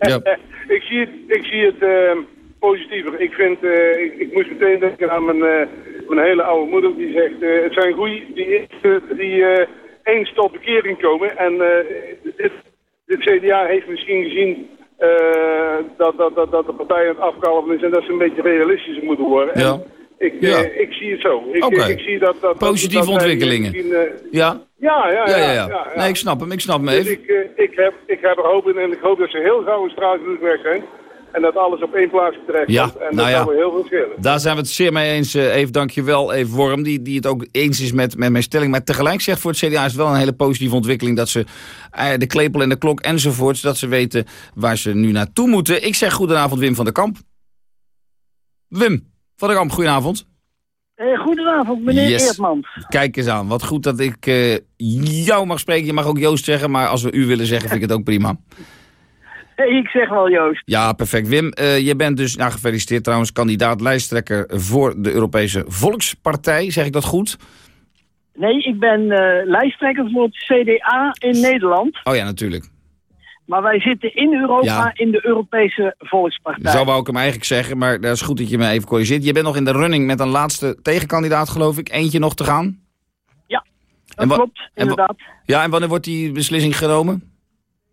[SPEAKER 23] Ja.
[SPEAKER 29] ik zie het, ik zie het eh, positiever. Ik, vind, eh, ik, ik moest meteen denken aan mijn, eh, mijn hele oude moeder. Die zegt, het zijn goeie die, die eens tot bekering komen. En dit, dit CDA heeft misschien gezien dat, dat, dat, dat de partij aan het afkalven is. En dat ze een beetje realistischer moeten worden. En
[SPEAKER 23] Ja.
[SPEAKER 29] ik, eh, ik zie het zo. Ik,
[SPEAKER 23] Oké.
[SPEAKER 29] ik zie dat... dat
[SPEAKER 23] Positieve
[SPEAKER 29] dat, dat zij
[SPEAKER 23] ontwikkelingen.
[SPEAKER 29] eh,
[SPEAKER 23] Ja?
[SPEAKER 29] ja, ja,
[SPEAKER 23] Ja,
[SPEAKER 29] ja.
[SPEAKER 23] ja. Nee, ik snap hem, ik snap hem
[SPEAKER 29] Dus
[SPEAKER 23] even.
[SPEAKER 29] ik, eh, ik, heb, ik heb er hoop in en ik hoop dat ze heel gauw in Straatsburg weg zijn. En dat alles op één plaats terecht
[SPEAKER 23] Ja,
[SPEAKER 29] komt. En
[SPEAKER 23] nou
[SPEAKER 29] dat
[SPEAKER 23] ja.
[SPEAKER 29] wel heel veel schelen.
[SPEAKER 23] Daar zijn we het zeer mee eens, eh, Eve. Dankjewel, Eve Worm, die, die het ook eens is met, met mijn stelling. Maar tegelijk zegt voor het CDA is het wel een hele positieve ontwikkeling... dat ze eh, de klepel en de klok enzovoorts... dat ze weten waar ze nu naartoe moeten. Ik zeg goedenavond, Wim van der Kamp. Wim van der Kamp, goedenavond.
[SPEAKER 30] Eh, goedenavond, meneer
[SPEAKER 23] Yes.
[SPEAKER 30] Eertmans.
[SPEAKER 23] Kijk eens aan, wat goed dat ik eh, jou mag spreken. Je mag ook Joost zeggen, maar als we u willen zeggen, vind ik het ook prima.
[SPEAKER 30] Hey, ik zeg wel Joost.
[SPEAKER 23] Ja, perfect. Wim, eh, je bent dus, nou gefeliciteerd trouwens, kandidaat lijsttrekker voor de Europese Volkspartij. Zeg ik dat goed?
[SPEAKER 30] Nee, ik ben eh, lijsttrekker voor het CDA in Nederland.
[SPEAKER 23] Oh ja, natuurlijk.
[SPEAKER 30] Maar wij zitten in Europa,
[SPEAKER 23] Ja.
[SPEAKER 30] in de Europese Volkspartij.
[SPEAKER 23] Zo wou ik hem eigenlijk zeggen, maar dat is goed dat je me even corrigeert. Je bent nog in de running met een laatste tegenkandidaat, geloof ik. Eentje nog te gaan.
[SPEAKER 30] Ja, dat klopt, inderdaad.
[SPEAKER 23] Ja, en wanneer wordt die beslissing genomen?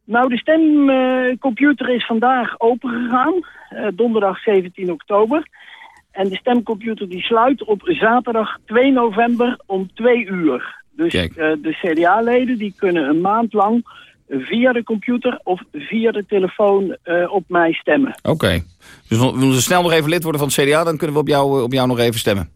[SPEAKER 30] Nou, de stemcomputer is vandaag opengegaan, eh donderdag 17 oktober. En de stemcomputer die sluit op zaterdag 2 november om 2 uur. Dus eh, de CDA-leden die kunnen een maand lang via de computer of via de telefoon eh, op mij stemmen.
[SPEAKER 23] Oké. Dus we moeten snel nog even lid worden van het CDA, dan kunnen we op jou, eh, op jou nog even stemmen.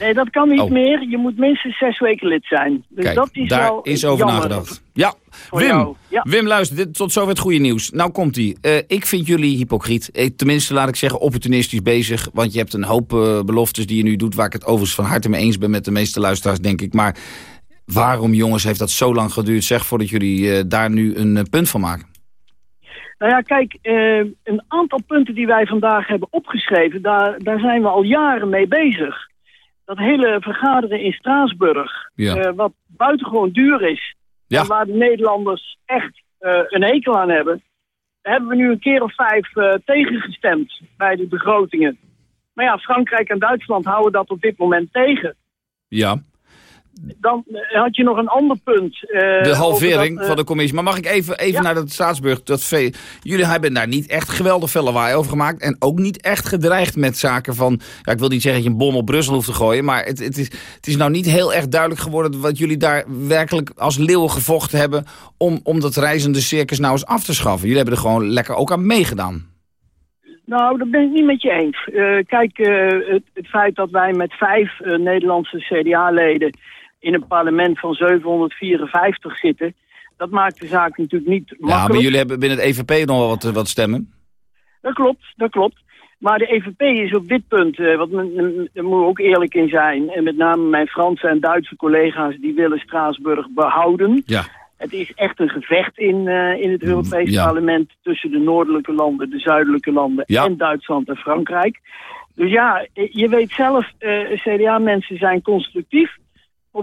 [SPEAKER 30] Nee, dat kan niet
[SPEAKER 23] Oh.
[SPEAKER 30] meer. Je moet minstens zes weken lid zijn. Dus
[SPEAKER 23] Kijk,
[SPEAKER 30] dat is
[SPEAKER 23] daar
[SPEAKER 30] wel
[SPEAKER 23] is over
[SPEAKER 30] jammer.
[SPEAKER 23] nagedacht. Ja, Wim,
[SPEAKER 30] ja.
[SPEAKER 23] Wim, luister, dit, tot zover het goede nieuws. Nou komt ie. Eh, ik vind jullie hypocriet. Tenminste, laat ik zeggen, opportunistisch bezig. Want je hebt een hoop beloftes die je nu doet... waar ik het overigens van harte mee eens ben met de meeste luisteraars, denk ik. Maar waarom, jongens, heeft dat zo lang geduurd? Zeg, voordat jullie eh, daar nu een eh, punt van maken.
[SPEAKER 30] Nou ja, kijk, eh, een aantal punten die wij vandaag hebben opgeschreven, daar, daar zijn we al jaren mee bezig. Dat hele vergaderen in Straatsburg,
[SPEAKER 23] Ja.
[SPEAKER 30] wat buitengewoon duur is,
[SPEAKER 23] Ja.
[SPEAKER 30] en waar de Nederlanders echt een hekel aan hebben, daar hebben we nu een keer of vijf tegengestemd bij de begrotingen. Maar ja, Frankrijk en Duitsland houden dat op dit moment tegen.
[SPEAKER 23] Ja,
[SPEAKER 30] Dan eh, had je nog een ander punt. eh,
[SPEAKER 23] de halvering
[SPEAKER 30] dat, eh,
[SPEAKER 23] van de commissie. Maar mag ik even, even naar dat Staatsburg? Dat jullie hebben daar niet echt geweldig veel lawaai over gemaakt. En ook niet echt gedreigd met zaken van... Ja, ik wil niet zeggen dat je een bom op Brussel hoeft te gooien. Maar het, het, is, het is nou niet heel erg duidelijk geworden... wat jullie daar werkelijk als leeuwen gevochten hebben... om, om dat reizende circus nou eens af te schaffen. Jullie hebben er gewoon lekker ook aan meegedaan.
[SPEAKER 30] Nou, dat ben ik niet met je eens. Kijk, het, het feit dat wij met vijf Nederlandse CDA-leden in een parlement van 754 zitten, dat maakt de zaak natuurlijk niet
[SPEAKER 23] Ja,
[SPEAKER 30] makkelijk.
[SPEAKER 23] maar jullie hebben binnen het EVP nog wel wat, wat stemmen.
[SPEAKER 30] Dat klopt, dat klopt. Maar de EVP is op dit punt, eh, wat men, daar moeten we ook eerlijk in zijn, en met name mijn Franse en Duitse collega's, die willen Straatsburg behouden.
[SPEAKER 23] Ja.
[SPEAKER 30] Het is echt een gevecht in, eh, in het Europees
[SPEAKER 23] ja.
[SPEAKER 30] parlement tussen de noordelijke landen, de zuidelijke landen
[SPEAKER 23] Ja.
[SPEAKER 30] en Duitsland en Frankrijk. Dus ja, je weet zelf, eh, CDA-mensen zijn constructief,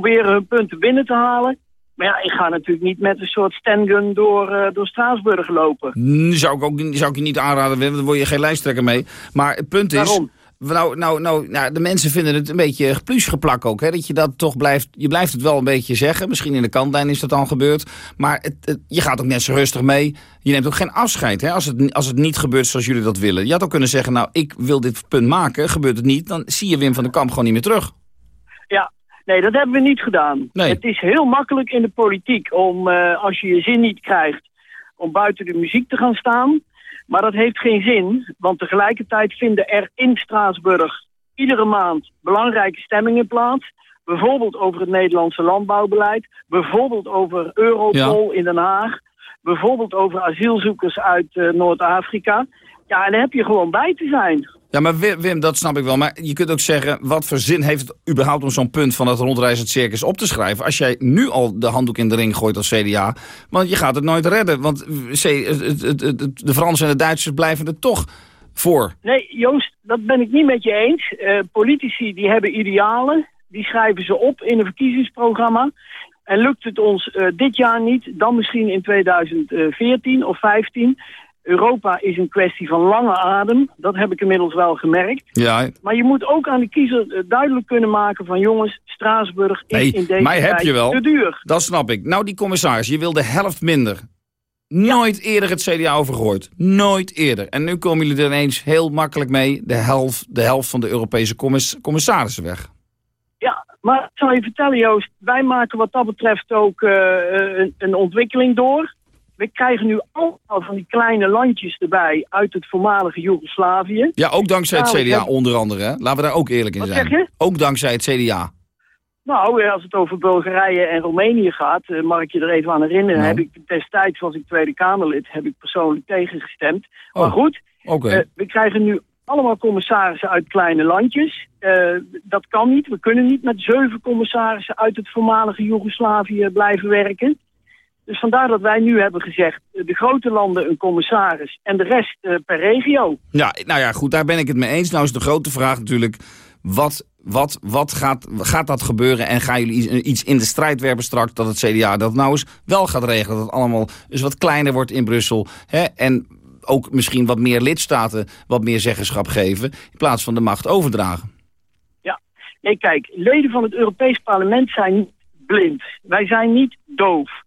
[SPEAKER 30] proberen hun punten binnen te halen. Maar ja, ik ga natuurlijk niet met een soort standgun door, eh, door Straatsburg lopen.
[SPEAKER 23] Mm, Zou ik, ook, zou ik je niet aanraden, Wim, dan word je geen lijsttrekker mee. Maar het punt is...
[SPEAKER 30] Waarom?
[SPEAKER 23] Nou, nou, nou, nou, de mensen vinden het een beetje gepluusgeplak ook. Hè? Dat je dat toch blijft... Je blijft het wel een beetje zeggen. Misschien in de kantlijn is dat dan gebeurd. Maar het, het- je gaat ook net zo rustig mee. Je neemt ook geen afscheid hè? Als, het, als het niet gebeurt zoals jullie dat willen. Je had ook kunnen zeggen, nou, ik wil dit punt maken. Gebeurt het niet, dan zie je Wim van den Kamp gewoon niet meer terug.
[SPEAKER 30] Ja, nee, dat hebben we niet gedaan.
[SPEAKER 23] Nee.
[SPEAKER 30] Het is heel makkelijk in de politiek om, eh, als je je zin niet krijgt, om buiten de muziek te gaan staan. Maar dat heeft geen zin, want tegelijkertijd vinden er in Straatsburg iedere maand belangrijke stemmingen plaats. Bijvoorbeeld over het Nederlandse landbouwbeleid. Bijvoorbeeld over Europol in Den Haag. Bijvoorbeeld over asielzoekers uit eh, Noord-Afrika. Ja, en daar heb je gewoon bij te zijn.
[SPEAKER 23] Ja, maar Wim, dat snap ik wel. Maar je kunt ook zeggen, wat voor zin heeft het überhaupt om zo'n punt van dat rondreizend circus op te schrijven? Als jij nu al de handdoek in de ring gooit als CDA. Want je gaat het nooit redden. Want de Fransen en de Duitsers blijven er toch voor.
[SPEAKER 30] Nee, Joost, dat ben ik niet met je eens. Eh, politici die hebben idealen, die schrijven ze op in een verkiezingsprogramma. En lukt het ons eh, dit jaar niet, dan misschien in 2014 of 15. Europa is een kwestie van lange adem, dat heb ik inmiddels wel gemerkt.
[SPEAKER 23] Ja,
[SPEAKER 30] Maar je moet ook aan de kiezer eh, duidelijk kunnen maken van jongens, Straatsburg is
[SPEAKER 23] nee,
[SPEAKER 30] in deze
[SPEAKER 23] mij heb
[SPEAKER 30] tijd
[SPEAKER 23] je wel.
[SPEAKER 30] te duur.
[SPEAKER 23] Dat snap ik. Nou, die commissaris, je wil de helft minder. Nooit eerder het CDA overgegooid. Nooit eerder. En nu komen jullie er ineens heel makkelijk mee. De helft, de helft van de Europese commiss commissarissen weg.
[SPEAKER 30] Ja, maar ik zal je vertellen Joost, wij maken wat dat betreft ook eh, een, een ontwikkeling door. We krijgen nu allemaal van die kleine landjes erbij uit het voormalige Joegoslavië.
[SPEAKER 23] Ja, ook dankzij het
[SPEAKER 30] Nou,
[SPEAKER 23] CDA onder andere. Hè? Laten we daar ook eerlijk in
[SPEAKER 30] Wat
[SPEAKER 23] zijn.
[SPEAKER 30] zeg je?
[SPEAKER 23] Ook dankzij het CDA.
[SPEAKER 30] Nou, eh, als het over Bulgarije en Roemenië gaat, eh, mag ik je er even aan herinneren.
[SPEAKER 23] Nou.
[SPEAKER 30] Heb ik destijds, was ik Tweede Kamerlid, heb ik persoonlijk tegengestemd.
[SPEAKER 23] Oh,
[SPEAKER 30] Maar goed,
[SPEAKER 23] Oké.
[SPEAKER 30] eh, we krijgen nu allemaal commissarissen uit kleine landjes. Dat kan niet. We kunnen niet met zeven commissarissen uit het voormalige Joegoslavië blijven werken. Dus vandaar dat wij nu hebben gezegd, eh, de grote landen een commissaris en de rest eh, per regio.
[SPEAKER 23] Ja, nou ja, goed, daar ben ik het mee eens. Nou is de grote vraag natuurlijk... Wat, wat, wat gaat, gaat dat gebeuren? En gaan jullie iets, in de strijd werpen straks dat het CDA dat nou eens wel gaat regelen? Dat het allemaal dus wat kleiner wordt in Brussel. Hè? En ook misschien wat meer lidstaten wat meer zeggenschap geven... in plaats van de macht overdragen.
[SPEAKER 30] Ja, nee kijk, leden van het Europees Parlement zijn blind. Wij zijn niet doof.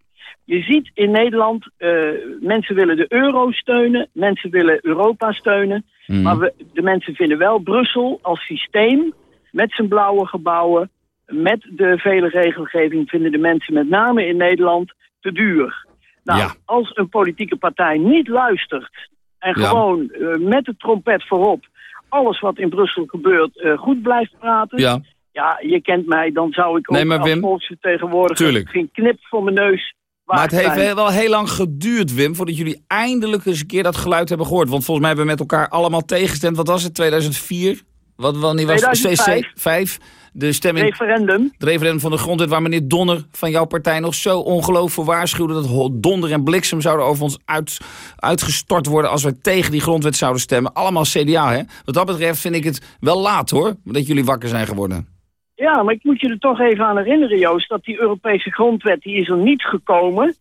[SPEAKER 30] Je ziet in Nederland, uh, mensen willen de euro steunen, mensen willen Europa steunen. Mm. Maar we, de mensen vinden wel Brussel als systeem, met zijn blauwe gebouwen, met de vele regelgeving, vinden de mensen met name in Nederland te duur. Nou, ja. als een politieke partij niet luistert en ja. gewoon uh, met de trompet voorop alles wat in Brussel gebeurt uh, goed blijft praten...
[SPEAKER 23] Ja.
[SPEAKER 30] ja, je kent mij, dan zou ik ook
[SPEAKER 23] nee, maar
[SPEAKER 30] als
[SPEAKER 23] Wim,
[SPEAKER 30] volksvertegenwoordiger geen knip voor mijn neus
[SPEAKER 23] maar het heeft wel heel lang geduurd, Wim, voordat jullie eindelijk eens een keer dat geluid hebben gehoord. Want volgens mij hebben we met elkaar allemaal tegengestemd. Wat was het, 2004? Wat wanneer was
[SPEAKER 30] 2005.
[SPEAKER 23] CC 5? De stemming.
[SPEAKER 30] Referendum.
[SPEAKER 23] Het referendum van de grondwet waar meneer Donner van jouw partij nog zo ongelooflijk voor waarschuwde dat donder en bliksem zouden over ons uit, uitgestort worden als we tegen die grondwet zouden stemmen. Allemaal CDA, hè? Wat dat betreft vind ik het wel laat, hoor, dat jullie wakker zijn geworden.
[SPEAKER 30] Ja, maar ik moet je er toch even aan herinneren, Joost, dat die Europese grondwet, die is er niet gekomen.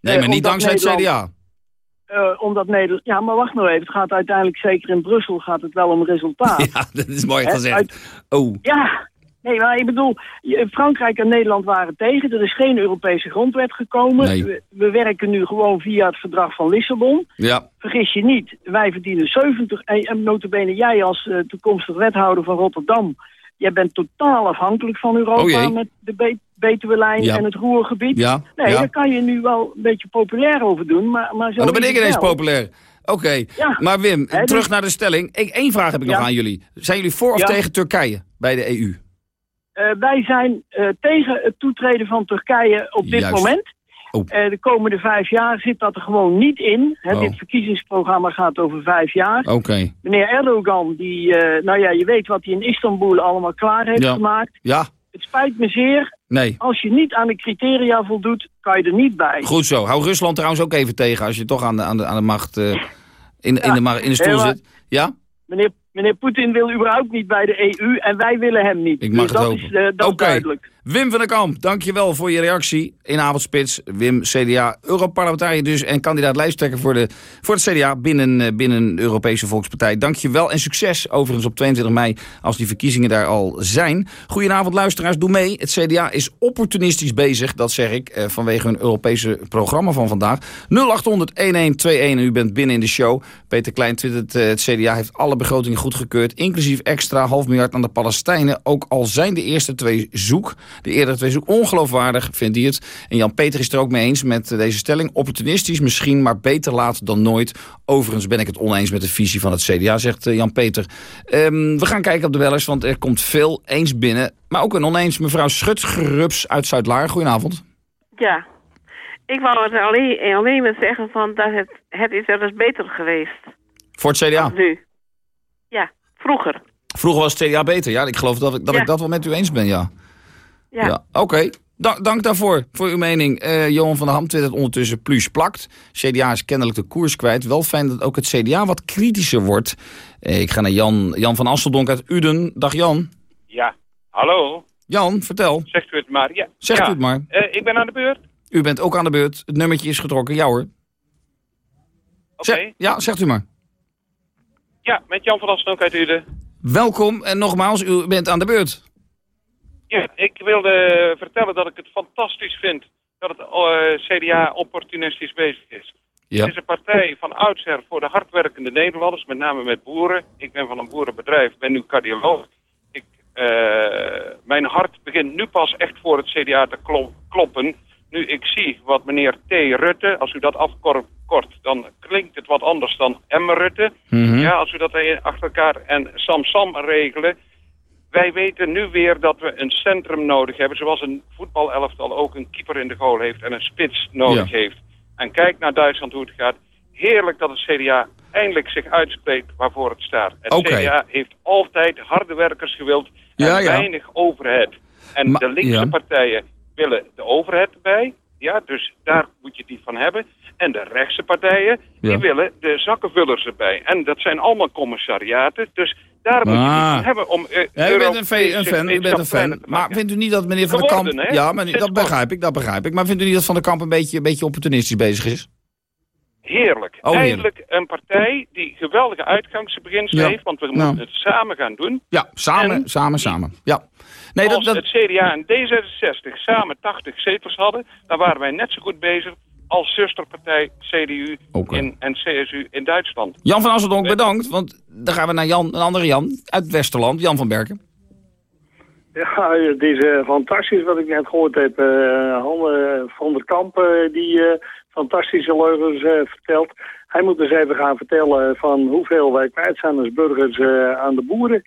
[SPEAKER 23] Nee, maar niet dankzij het CDA.
[SPEAKER 30] Uh, omdat Nederland... Ja, maar wacht nou even. Het gaat uiteindelijk, zeker in Brussel, gaat het wel om resultaat.
[SPEAKER 23] Ja, dat is mooi gezegd.
[SPEAKER 30] uit-
[SPEAKER 23] Oh,
[SPEAKER 30] Ja, nee, maar ik bedoel, Frankrijk en Nederland waren tegen. Er is geen Europese grondwet gekomen.
[SPEAKER 23] Nee.
[SPEAKER 30] We, we werken nu gewoon via het verdrag van Lissabon.
[SPEAKER 23] ja.
[SPEAKER 30] Vergis je niet, wij verdienen 70... En, en notabene jij als eh, toekomstig wethouder van Rotterdam... Jij bent totaal afhankelijk van Europa
[SPEAKER 23] Oh
[SPEAKER 30] met de Be Betuwe-lijn
[SPEAKER 23] Ja.
[SPEAKER 30] en het Roergebied.
[SPEAKER 23] Ja,
[SPEAKER 30] Nee,
[SPEAKER 23] ja.
[SPEAKER 30] daar kan je nu wel een beetje populair over doen, maar, maar zo
[SPEAKER 23] Maar dan ben ik ineens
[SPEAKER 30] wel.
[SPEAKER 23] populair. Oké, maar Wim, terug
[SPEAKER 30] dus-
[SPEAKER 23] naar de stelling. Één vraag heb ik nog aan jullie. Zijn jullie voor of tegen Turkije bij de EU?
[SPEAKER 30] Eh, wij zijn eh, tegen het toetreden van Turkije op dit
[SPEAKER 23] Juist.
[SPEAKER 30] moment.
[SPEAKER 23] Oh.
[SPEAKER 30] Eh, de komende vijf jaar zit dat er gewoon niet in. Hè,
[SPEAKER 23] Oh.
[SPEAKER 30] Dit verkiezingsprogramma gaat over vijf jaar. Meneer Erdogan, die, eh, nou ja, je weet wat hij in Istanbul allemaal klaar heeft
[SPEAKER 23] Ja.
[SPEAKER 30] gemaakt.
[SPEAKER 23] Ja,
[SPEAKER 30] Het spijt me zeer.
[SPEAKER 23] nee.
[SPEAKER 30] Als je niet aan de criteria voldoet, kan je er niet bij.
[SPEAKER 23] Goed zo. Hou Rusland trouwens ook even tegen als je toch aan de, aan de, aan de macht eh, in, in,
[SPEAKER 30] Ja.
[SPEAKER 23] de, in de stoel zit. Ja?
[SPEAKER 30] Meneer, meneer Poetin wil überhaupt niet bij de EU en wij willen hem niet.
[SPEAKER 23] Ik mag
[SPEAKER 30] dus
[SPEAKER 23] het
[SPEAKER 30] dat
[SPEAKER 23] hopen.
[SPEAKER 30] is, dat duidelijk.
[SPEAKER 23] Wim van der Kamp, dankjewel voor je reactie in Avondspits. Wim, CDA, Europarlementariër dus en kandidaat lijsttrekker voor, de, voor het CDA binnen, eh, binnen Europese Volkspartij. Dankjewel en succes overigens op 22 mei als die verkiezingen daar al zijn. Goedenavond luisteraars, doe mee. Het CDA is opportunistisch bezig, dat zeg ik, eh, vanwege hun Europese programma van vandaag. 0800-1121 en u bent binnen in de show. Peter Klein twittert, eh, het CDA heeft alle begrotingen goedgekeurd, inclusief extra half miljard aan de Palestijnen. Ook al zijn de eerste twee zoek, de eerdere twee zoek, ongeloofwaardig, vindt hij het. En Jan Peter is er ook mee eens met deze stelling. Opportunistisch misschien, maar beter laat dan nooit. Overigens ben ik het oneens met de visie van het CDA, zegt eh, Jan Peter. Ehm, we gaan kijken op de bellers, want er komt veel eens binnen. Maar ook een oneens mevrouw Schutgerups uit Zuidlaar. Goedenavond.
[SPEAKER 31] Ja, ik wou het alleen, alleen maar zeggen van dat het, het is wel eens beter geweest
[SPEAKER 23] Voor het CDA.
[SPEAKER 31] nu. Ja, vroeger.
[SPEAKER 23] Vroeger was het CDA beter. Ja, ik geloof dat, ik, dat
[SPEAKER 31] Ja.
[SPEAKER 23] ik dat wel met u eens ben, ja.
[SPEAKER 31] Ja.
[SPEAKER 23] Oké, Da- dank daarvoor, voor uw mening. Eh, Johan van der Ham twittert ondertussen plus plakt. CDA is kennelijk de koers kwijt. Wel fijn dat ook het CDA wat kritischer wordt. Eh, ik ga naar Jan, Jan van Asseldonk uit Uden. Dag Jan.
[SPEAKER 32] Ja, hallo.
[SPEAKER 23] Jan, vertel.
[SPEAKER 32] Zegt u het maar. Ja.
[SPEAKER 23] Zegt
[SPEAKER 32] ja.
[SPEAKER 23] u het maar.
[SPEAKER 32] Eh, ik ben aan de beurt.
[SPEAKER 23] U bent ook aan de beurt. Het nummertje is getrokken. Ja hoor.
[SPEAKER 32] Oké.
[SPEAKER 23] Ja, zegt u maar.
[SPEAKER 32] Ja, met Jan van Assen ook uit Uden.
[SPEAKER 23] Welkom en nogmaals, u bent aan de beurt.
[SPEAKER 32] Ja, ik wilde vertellen dat ik het fantastisch vind dat het eh, CDA opportunistisch bezig is.
[SPEAKER 23] Ja.
[SPEAKER 32] Het is een partij van oudsher voor de hardwerkende Nederlanders, met name met boeren. Ik ben van een boerenbedrijf, ben nu cardioloog. Ik, eh, mijn hart begint nu pas echt voor het CDA te klo- kloppen. Nu ik zie wat meneer T. Rutte, als u dat afkort, dan klinkt het wat anders dan M. Rutte.
[SPEAKER 23] Mhm.
[SPEAKER 32] Ja, als we dat achter elkaar en Sam Sam regelen. Wij weten nu weer dat we een centrum nodig hebben. Zoals een voetbalelftal ook een keeper in de goal heeft en een spits nodig
[SPEAKER 23] Ja.
[SPEAKER 32] heeft. En kijk naar Duitsland hoe het gaat. Heerlijk dat het CDA eindelijk zich uitspreekt waarvoor het staat. Het. CDA heeft altijd harde werkers gewild en
[SPEAKER 23] Ja, ja.
[SPEAKER 32] weinig overheid. En de linkse partijen willen de overheid erbij. Ja, dus daar moet je die van hebben. En de rechtse partijen, die
[SPEAKER 23] Ja.
[SPEAKER 32] willen de zakkenvullers erbij. En dat zijn allemaal commissariaten. Dus daar moet je
[SPEAKER 23] Ah.
[SPEAKER 32] iets hebben om... eh,
[SPEAKER 23] Ja, u bent een, fan, een fan, u bent een fan. Maar vindt u niet dat meneer Van der Kamp...
[SPEAKER 32] Hè?
[SPEAKER 23] Ja, maar dat begrijp ik, dat begrijp ik. Maar vindt u niet dat Van der Kamp een beetje, een beetje opportunistisch bezig is?
[SPEAKER 32] Heerlijk.
[SPEAKER 23] Oh, heerlijk.
[SPEAKER 32] Eindelijk een partij die geweldige uitgangsbeginselen
[SPEAKER 23] Ja.
[SPEAKER 32] heeft. Want we
[SPEAKER 23] Nou.
[SPEAKER 32] moeten het samen gaan doen.
[SPEAKER 23] Ja, samen,
[SPEAKER 32] En
[SPEAKER 23] samen, samen. Ja. Nee, dat,
[SPEAKER 32] Als
[SPEAKER 23] dat,
[SPEAKER 32] het CDA en D66 samen 80 zetels hadden... dan waren wij net zo goed bezig als zusterpartij CDU in, en CSU in Duitsland.
[SPEAKER 23] Jan van Asseldonk, bedankt. Want dan gaan we naar Jan, een andere Jan uit het Westerland. Jan van Berken.
[SPEAKER 33] Ja, het is eh, fantastisch wat ik net gehoord heb. Eh Han van der Kamp eh, die eh, fantastische leugens vertelt. Hij moet dus even gaan vertellen van hoeveel wij kwijt zijn als burgers eh, aan de boeren.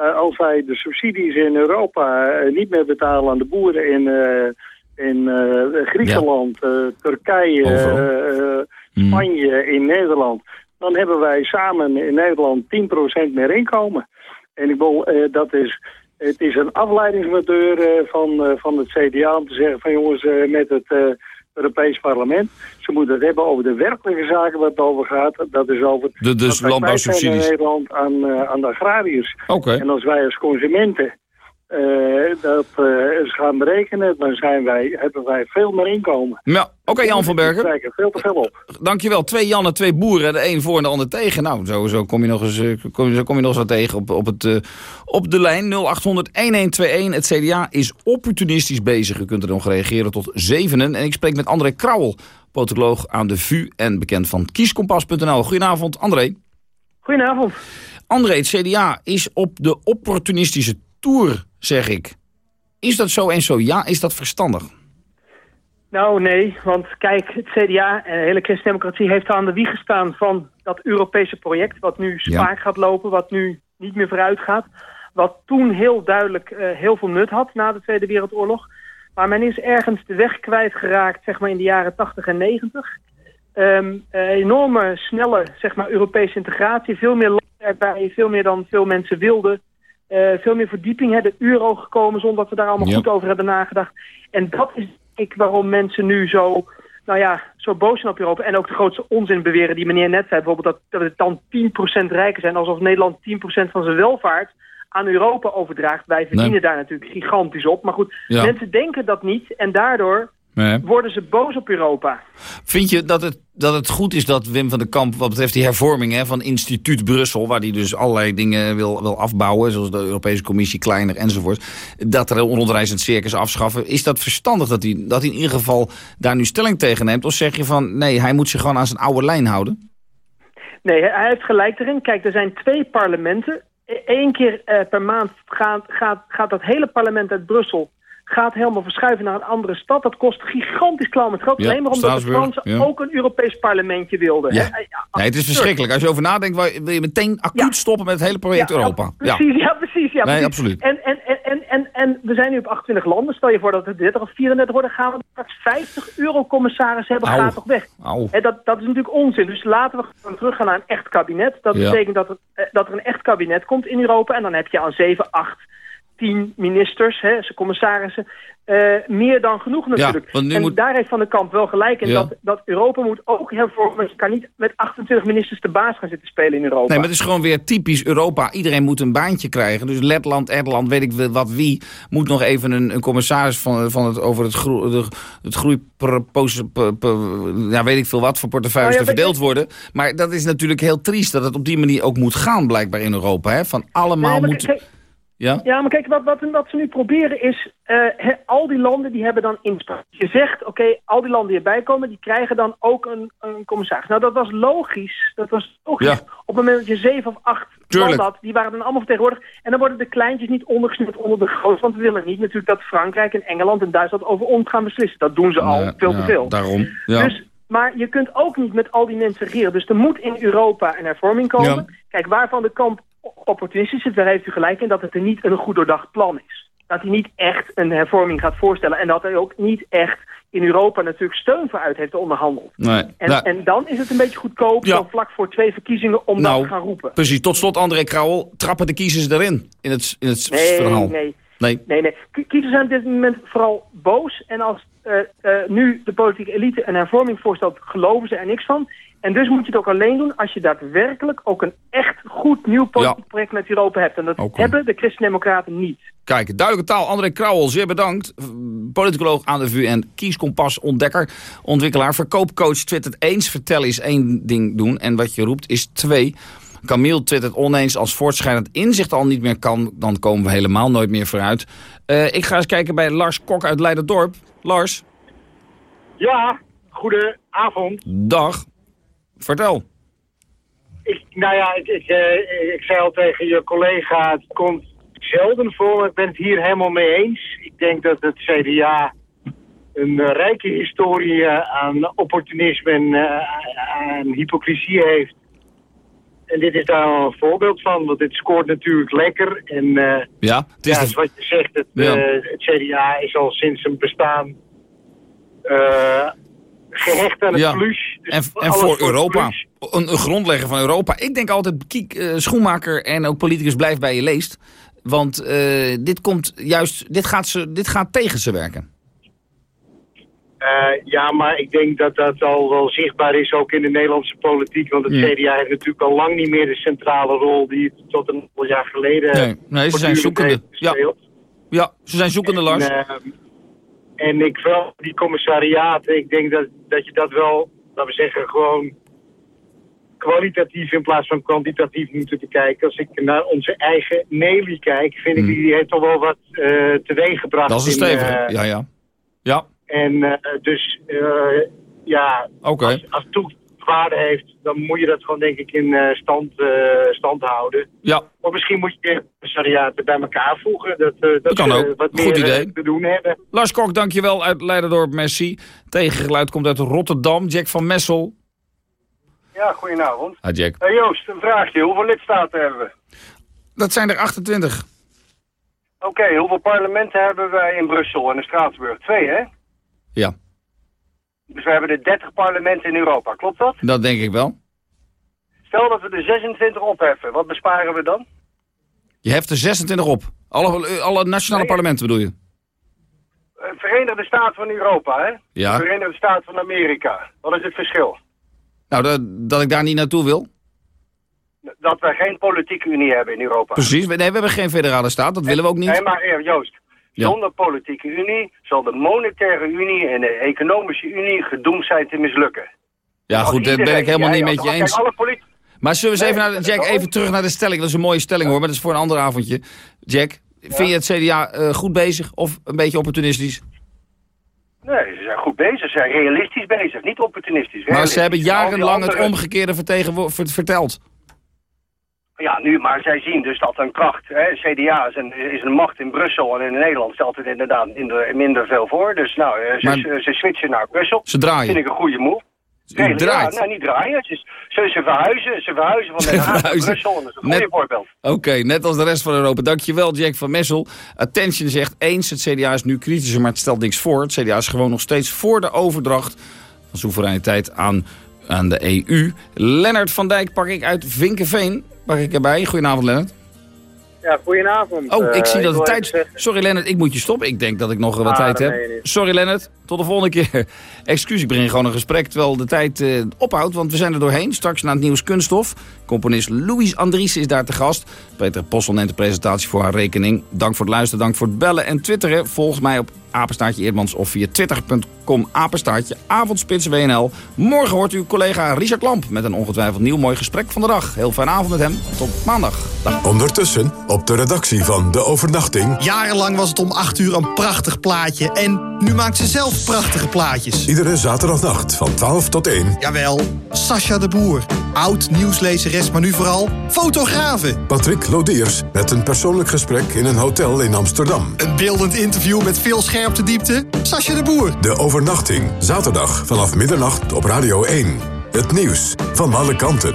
[SPEAKER 33] Eh, als wij de subsidies in Europa eh, niet meer betalen aan de boeren in, eh, in eh, Griekenland, eh, Turkije, eh, eh, Spanje, in Nederland... dan hebben wij samen in Nederland 10% meer inkomen. En ik eh, dat is, het is een afleidingsmoteur eh, van, eh, van het CDA om te zeggen van jongens, eh, met het eh, Europees parlement. Ze moeten het hebben over de werkelijke zaken waar het over gaat. Dat is over
[SPEAKER 23] De- dus landbouwsubsidies.
[SPEAKER 33] in Nederland aan, eh, aan de agrariërs.
[SPEAKER 23] Oké.
[SPEAKER 33] En als wij als consumenten eh, dat eh, eens gaan berekenen, dan zijn wij, hebben wij veel meer inkomen.
[SPEAKER 23] Ja, oké Jan van Berken.
[SPEAKER 33] We kijken veel te veel op.
[SPEAKER 23] Dankjewel. Twee Jannen, twee boeren. De een voor en de ander tegen. Nou, zo, zo kom je nog eens, eh, kom, zo kom je nog eens wat tegen op, op, het, eh, op de lijn. 0800-1121. Het CDA is opportunistisch bezig. U kunt er nog reageren tot zevenen. En ik spreek met André Krauwel, politoloog aan de VU en bekend van kieskompas.nl. Goedenavond, André.
[SPEAKER 34] Goedenavond.
[SPEAKER 23] André, het CDA is op de opportunistische tour, zeg ik. Is dat zo en zo ja? Is dat verstandig?
[SPEAKER 34] Nou, nee, want kijk, het CDA en de hele christendemocratie heeft aan de wieg gestaan van dat Europese project, wat nu spaak gaat lopen, wat nu niet meer vooruit gaat. Wat toen heel duidelijk eh, heel veel nut had na de Tweede Wereldoorlog. Maar men is ergens de weg kwijtgeraakt, zeg maar in de jaren 80 en 90. Ehm, eh, enorme, snelle, zeg maar, Europese integratie. Veel meer landen erbij, veel meer dan veel mensen wilden. Eh, veel meer verdieping, hè, de euro gekomen zonder dat we daar allemaal
[SPEAKER 23] Ja.
[SPEAKER 34] goed over hebben nagedacht. En dat is ik waarom mensen nu zo, nou ja, zo boos zijn op Europa. En ook de grootste onzin beweren die meneer net zei. Bijvoorbeeld dat, dat we dan 10% rijker zijn. Alsof Nederland 10% van zijn welvaart aan Europa overdraagt. Wij verdienen
[SPEAKER 23] Nee.
[SPEAKER 34] daar natuurlijk gigantisch op. Maar goed,
[SPEAKER 23] Ja.
[SPEAKER 34] mensen denken dat niet. En daardoor
[SPEAKER 23] Nee.
[SPEAKER 34] worden ze boos op Europa.
[SPEAKER 23] Vind je dat het, dat het goed is dat Wim van den Kamp, wat betreft die hervorming hè, van instituut Brussel, waar hij dus allerlei dingen wil, wil afbouwen, zoals de Europese Commissie kleiner enzovoort, dat er een rondreizend circus afschaffen, is dat verstandig dat hij, dat hij in ieder geval daar nu stelling tegen neemt? Of zeg je van, nee, hij moet zich gewoon aan zijn oude lijn houden?
[SPEAKER 34] Nee, hij heeft gelijk erin. Kijk, er zijn twee parlementen. Eén keer eh, per maand gaat, gaat, gaat dat hele parlement uit Brussel... gaat helemaal verschuiven naar een andere stad. Dat kost gigantisch klauw met geld.
[SPEAKER 23] Ja,
[SPEAKER 34] Alleen maar omdat de Fransen
[SPEAKER 23] ja.
[SPEAKER 34] ook een Europees parlementje wilden.
[SPEAKER 23] Ja.
[SPEAKER 34] hè.
[SPEAKER 23] Nee, het is verschrikkelijk. Als je over nadenkt, wil je- meteen acuut stoppen met het hele project
[SPEAKER 34] Ja,
[SPEAKER 23] Europa.
[SPEAKER 34] Precies, ja, precies. Ja,
[SPEAKER 23] Nee, absoluut.
[SPEAKER 34] En, en, en, en, en, en we zijn nu op 28 landen. Stel je voor dat het 30 of 34 worden, gaan we straks 50 eurocommissarissen hebben.
[SPEAKER 23] Au.
[SPEAKER 34] Gaat toch weg?
[SPEAKER 23] Au.
[SPEAKER 34] En dat, dat is natuurlijk onzin. Dus laten we teruggaan naar een echt kabinet. Dat
[SPEAKER 23] Ja.
[SPEAKER 34] betekent dat er, eh, dat er een echt kabinet komt in Europa. En dan heb je aan 7, 8, 10 ministers, hè, commissarissen. eh, meer dan genoeg natuurlijk.
[SPEAKER 23] want nu
[SPEAKER 34] en
[SPEAKER 23] moet-
[SPEAKER 34] daar heeft Van der Kamp wel gelijk in.
[SPEAKER 23] Ja.
[SPEAKER 34] Dat, dat Europa moet ook hervormen. Je kan niet met 28 ministers de baas gaan zitten spelen in Europa.
[SPEAKER 23] Nee, maar het is gewoon weer typisch Europa. Iedereen moet een baantje krijgen. Dus Letland, Erland, weet ik wat wie... moet nog even een, een commissaris van, van het, over het, groe, de, het groei... per- pos- per- per- ja, weet ik veel wat voor portefeuilles
[SPEAKER 34] Nou ja,
[SPEAKER 23] te verdeeld worden. Maar dat is natuurlijk heel triest dat het op die manier ook moet gaan... blijkbaar in Europa. Hè? Van allemaal
[SPEAKER 34] Nee,
[SPEAKER 23] moet... Ja?
[SPEAKER 34] Ja, maar kijk, wat, wat, wat ze nu proberen is... eh, al die landen die hebben dan inspraak. Je zegt, oké, al die landen die erbij komen... die krijgen dan ook een, een commissaris. Nou, dat was logisch. Dat was logisch.
[SPEAKER 23] Ja.
[SPEAKER 34] Op het moment dat je zeven of acht
[SPEAKER 23] Tuurlijk.
[SPEAKER 34] landen had... die waren dan allemaal vertegenwoordigd. En dan worden de kleintjes niet ondergesneeuwd onder de groot. Want we willen niet natuurlijk dat Frankrijk en Engeland en Duitsland... over ons gaan beslissen. Dat doen ze al
[SPEAKER 23] Ja,
[SPEAKER 34] veel te veel.
[SPEAKER 23] Daarom. Ja.
[SPEAKER 34] Dus, maar je kunt ook niet met al die mensen regeren. Dus er moet in Europa een hervorming komen.
[SPEAKER 23] Ja.
[SPEAKER 34] Kijk, waarvan de kamp opportunistisch is, daar heeft u gelijk in... dat het er niet een goed doordacht plan is. Dat hij niet echt een hervorming gaat voorstellen... en dat hij ook niet echt in Europa natuurlijk steun voor uit heeft onderhandeld.
[SPEAKER 23] Nee.
[SPEAKER 34] En,
[SPEAKER 23] Nou,
[SPEAKER 34] en dan is het een beetje goedkoop,
[SPEAKER 23] Ja.
[SPEAKER 34] vlak voor twee verkiezingen... om dat
[SPEAKER 23] nou,
[SPEAKER 34] te gaan roepen.
[SPEAKER 23] precies. Tot slot, André Krauwel. Trappen de kiezers erin? In het, in het
[SPEAKER 34] Nee,
[SPEAKER 23] verhaal.
[SPEAKER 34] nee.
[SPEAKER 23] Nee.
[SPEAKER 34] Nee, nee. Kiezers zijn op dit moment vooral boos. En als eh, eh, nu de politieke elite een hervorming voorstelt, geloven ze er niks van. En dus moet je het ook alleen doen als je daadwerkelijk ook een echt goed nieuw politiek project met Europa hebt. En dat hebben de Christen-Democraten niet.
[SPEAKER 23] Kijk, duidelijke taal. André Krauwel, zeer bedankt. Politicoloog aan de VU en kieskompas ontdekker, ontwikkelaar. Verkoopcoach twittert eens, vertel is één ding doen. En wat je roept is twee. Camille twittert oneens als voortschrijdend inzicht al niet meer kan. Dan komen we helemaal nooit meer vooruit. Eh, ik ga eens kijken bij Lars Kok uit Leiderdorp. Lars,
[SPEAKER 35] Ja, goedenavond.
[SPEAKER 23] dag. Vertel.
[SPEAKER 35] Ik, nou ja, ik, ik, eh, ik zei al tegen je collega, het komt zelden voor, maar ik ben het hier helemaal mee eens. Ik denk dat het CDA een eh, rijke historie eh, aan opportunisme en aan hypocrisie heeft. En dit is daar wel een voorbeeld van, want dit scoort natuurlijk lekker. En eh,
[SPEAKER 23] Ja, het is
[SPEAKER 35] ja, dus wat je zegt, het,
[SPEAKER 23] Ja.
[SPEAKER 35] het CDA is al sinds zijn bestaan gehecht aan het
[SPEAKER 23] Ja.
[SPEAKER 35] plus. Dus
[SPEAKER 23] En, en
[SPEAKER 35] alles
[SPEAKER 23] voor Europa. Een, een grondlegger van Europa. Ik denk altijd, Kiek, eh, schoenmaker en ook politicus blijf bij je leest. Want eh, dit komt juist, dit gaat, ze, dit gaat tegen ze werken.
[SPEAKER 35] Eh, ja, maar ik denk dat dat al wel zichtbaar is ook in de Nederlandse politiek. Want het
[SPEAKER 23] Ja.
[SPEAKER 35] CDA heeft natuurlijk al lang niet meer de centrale rol die het tot een aantal jaar geleden...
[SPEAKER 23] Nee, nee ze zijn zoekende. Ja. ja, ze zijn zoekende, Lars.
[SPEAKER 35] En, eh, en ik wel, die commissariaten, ik denk dat, dat je dat wel, laten we zeggen, gewoon kwalitatief in plaats van kwantitatief moeten bekijken. Als ik naar onze eigen Nelly kijk, vind ik die heeft toch wel wat eh teweeggebracht.
[SPEAKER 23] Hmm. Dat is een
[SPEAKER 35] in,
[SPEAKER 23] stevige.
[SPEAKER 35] eh,
[SPEAKER 23] ja, ja. Ja,
[SPEAKER 35] En eh, dus, ja,
[SPEAKER 23] oké.
[SPEAKER 35] als, als het heeft, dan moet je dat gewoon denk ik in eh, stand, eh, stand houden.
[SPEAKER 23] Ja.
[SPEAKER 35] Of misschien moet je de commissariaten bij elkaar voegen, dat, eh, dat,
[SPEAKER 23] kan
[SPEAKER 35] ze
[SPEAKER 23] ook.
[SPEAKER 35] wat
[SPEAKER 23] Goed
[SPEAKER 35] meer
[SPEAKER 23] idee.
[SPEAKER 35] te doen hebben.
[SPEAKER 23] Lars Kok, dankjewel uit Leiderdorp, merci. Tegengeluid komt uit Rotterdam. Jack van Messel.
[SPEAKER 36] Ja, goedenavond.
[SPEAKER 23] Ah, Jack.
[SPEAKER 36] Hey Joost, een vraagje. Hoeveel lidstaten hebben we?
[SPEAKER 23] Dat zijn er 28.
[SPEAKER 36] Oké, hoeveel parlementen hebben wij in Brussel en in Straatsburg? Twee, hè?
[SPEAKER 23] Ja,
[SPEAKER 36] Dus we hebben er 30 parlementen in Europa, klopt dat?
[SPEAKER 23] dat denk ik wel.
[SPEAKER 36] Stel dat we er 26 opheffen, wat besparen we dan?
[SPEAKER 23] Je heft er 26 op. Alle, alle nationale parlementen bedoel je?
[SPEAKER 36] Verenigde Staten van Europa, hè?
[SPEAKER 23] Ja.
[SPEAKER 36] Verenigde Staten van Amerika. Wat is het verschil?
[SPEAKER 23] Nou, dat, dat ik daar niet naartoe wil.
[SPEAKER 36] Dat wij geen politieke unie hebben in Europa.
[SPEAKER 23] Precies. Nee, we hebben geen federale staat. Dat willen we ook niet.
[SPEAKER 36] Nee, maar eh, Joost,
[SPEAKER 23] Ja.
[SPEAKER 36] zonder politieke unie zal de monetaire unie en de economische unie gedoemd zijn te mislukken.
[SPEAKER 23] Ja, goed, dat ben ik helemaal niet met je eens. Maar zullen we eens even naar Jack, even terug naar de stelling. Dat is een mooie stelling hoor, maar dat is voor een ander avondje. Jack, vind je het CDA eh, goed bezig of een beetje opportunistisch?
[SPEAKER 36] Nee, ze zijn goed bezig. Ze zijn realistisch bezig, niet opportunistisch.
[SPEAKER 23] Maar ze hebben jarenlang het omgekeerde verteld.
[SPEAKER 36] Ja, nu, maar zij zien dus dat een kracht, hè, CDA is een, is een macht in Brussel en in Nederland stelt het inderdaad minder, minder veel voor. Dus nou, eh, ze,
[SPEAKER 23] Maar-
[SPEAKER 36] ze, ze switchen naar Brussel.
[SPEAKER 23] Ze draaien.
[SPEAKER 36] vind ik een goede move.
[SPEAKER 23] Draait.
[SPEAKER 36] Ja, nou, niet draaien. Ze, ze, ze verhuizen, ze verhuizen van Den Haag naar. Brussel dat is een
[SPEAKER 23] Net-
[SPEAKER 36] voorbeeld.
[SPEAKER 23] Oké, net als de rest van Europa. Dankjewel, Jack van Messel. Attention zegt eens, het CDA is nu kritischer, maar het stelt niks voor. Het CDA is gewoon nog steeds voor de overdracht van soevereiniteit aan, aan de EU. Lennart van Dijk pak ik uit Vinkenveen. Pak ik erbij. Goedenavond, Lennart.
[SPEAKER 37] Ja, goedenavond.
[SPEAKER 23] Oh, ik
[SPEAKER 37] Eh,
[SPEAKER 23] zie dat de tijd... Sorry, Lennart, ik moet je stoppen. Ik denk dat ik nog wat
[SPEAKER 37] Ah,
[SPEAKER 23] tijd heb. Sorry, Lennart. Tot de volgende keer. Excuus, ik begin gewoon een gesprek terwijl de tijd eh, ophoudt. Want we zijn er doorheen. Straks na het nieuws Kunststof. Componist Louise Andries is daar te gast. Peter Possel neemt de presentatie voor haar rekening. Dank voor het luisteren, dank voor het bellen en twitteren. Volg mij op apenstaartje Eerdmans of via twitter.com apenstaartje avondspits WNL. Morgen hoort uw collega Richard Lamp met een ongetwijfeld nieuw mooi gesprek van de dag. Heel fijne avond met hem. Tot maandag. Dag.
[SPEAKER 1] Ondertussen op de redactie van De Overnachting...
[SPEAKER 38] Jarenlang was het om 8 uur een prachtig plaatje. En nu maakt ze zelf prachtige plaatjes.
[SPEAKER 1] Iedere zaterdagnacht van 12 tot 1...
[SPEAKER 38] Jawel, Sascha de Boer. Oud nieuwslezeres, maar nu vooral fotografe.
[SPEAKER 1] Patrick Lodiers met een persoonlijk gesprek in een hotel in Amsterdam.
[SPEAKER 38] Een beeldend interview met veel scherptediepte. Sascha de Boer.
[SPEAKER 1] De Overnachting, zaterdag vanaf middernacht op Radio 1. Het nieuws van alle kanten.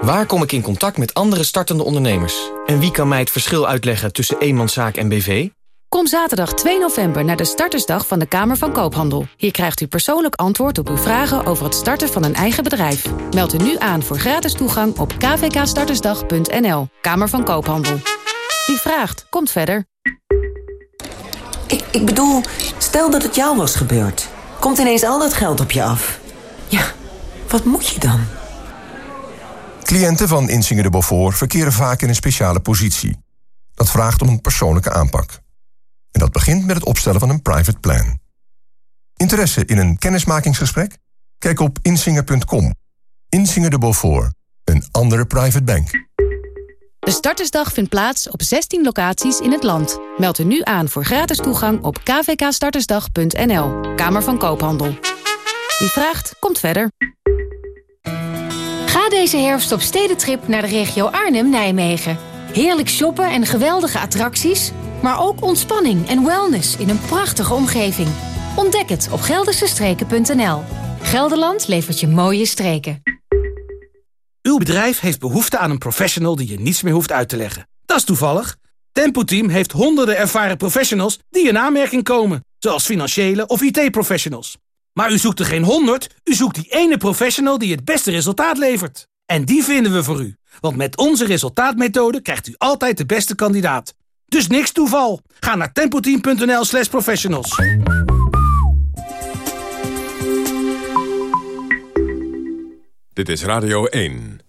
[SPEAKER 39] Waar kom ik in contact met andere startende ondernemers? En wie kan mij het verschil uitleggen tussen eenmanszaak en BV?
[SPEAKER 25] Kom zaterdag 2 november naar de startersdag van de Kamer van Koophandel. Hier krijgt u persoonlijk antwoord op uw vragen over het starten van een eigen bedrijf. Meld u nu aan voor gratis toegang op kvkstartersdag.nl. Kamer van Koophandel. Wie vraagt, komt verder.
[SPEAKER 40] Ik, ik bedoel, stel dat het jou was gebeurd. Komt ineens al dat geld op je af. Ja, wat moet je dan?
[SPEAKER 41] Cliënten van Insinger de Beaufort verkeren vaak in een speciale positie. Dat vraagt om een persoonlijke aanpak. En dat begint met het opstellen van een private plan. Interesse in een kennismakingsgesprek? Kijk op insinger.com. Insinger de Beaufort, een andere private bank.
[SPEAKER 25] De startersdag vindt plaats op 16 locaties in het land. Meld u nu aan voor gratis toegang op kvkstartersdag.nl. Kamer van Koophandel. Wie vraagt, komt verder.
[SPEAKER 42] Ga deze herfst op stedentrip naar de regio Arnhem-Nijmegen. Heerlijk shoppen en geweldige attracties, maar ook ontspanning en wellness in een prachtige omgeving. Ontdek het op geldersestreken.nl. Gelderland levert je mooie streken.
[SPEAKER 16] Uw bedrijf heeft behoefte aan een professional die je niets meer hoeft uit te leggen. Dat is toevallig. Tempo Team heeft honderden ervaren professionals die in aanmerking komen. Zoals financiële of IT-professionals. Maar u zoekt er geen honderd, u zoekt die ene professional die het beste resultaat levert. En die vinden we voor u. Want met onze resultaatmethode krijgt u altijd de beste kandidaat. Dus niks toeval. Ga naar tempoteam.nl slash professionals.
[SPEAKER 1] Dit is Radio 1.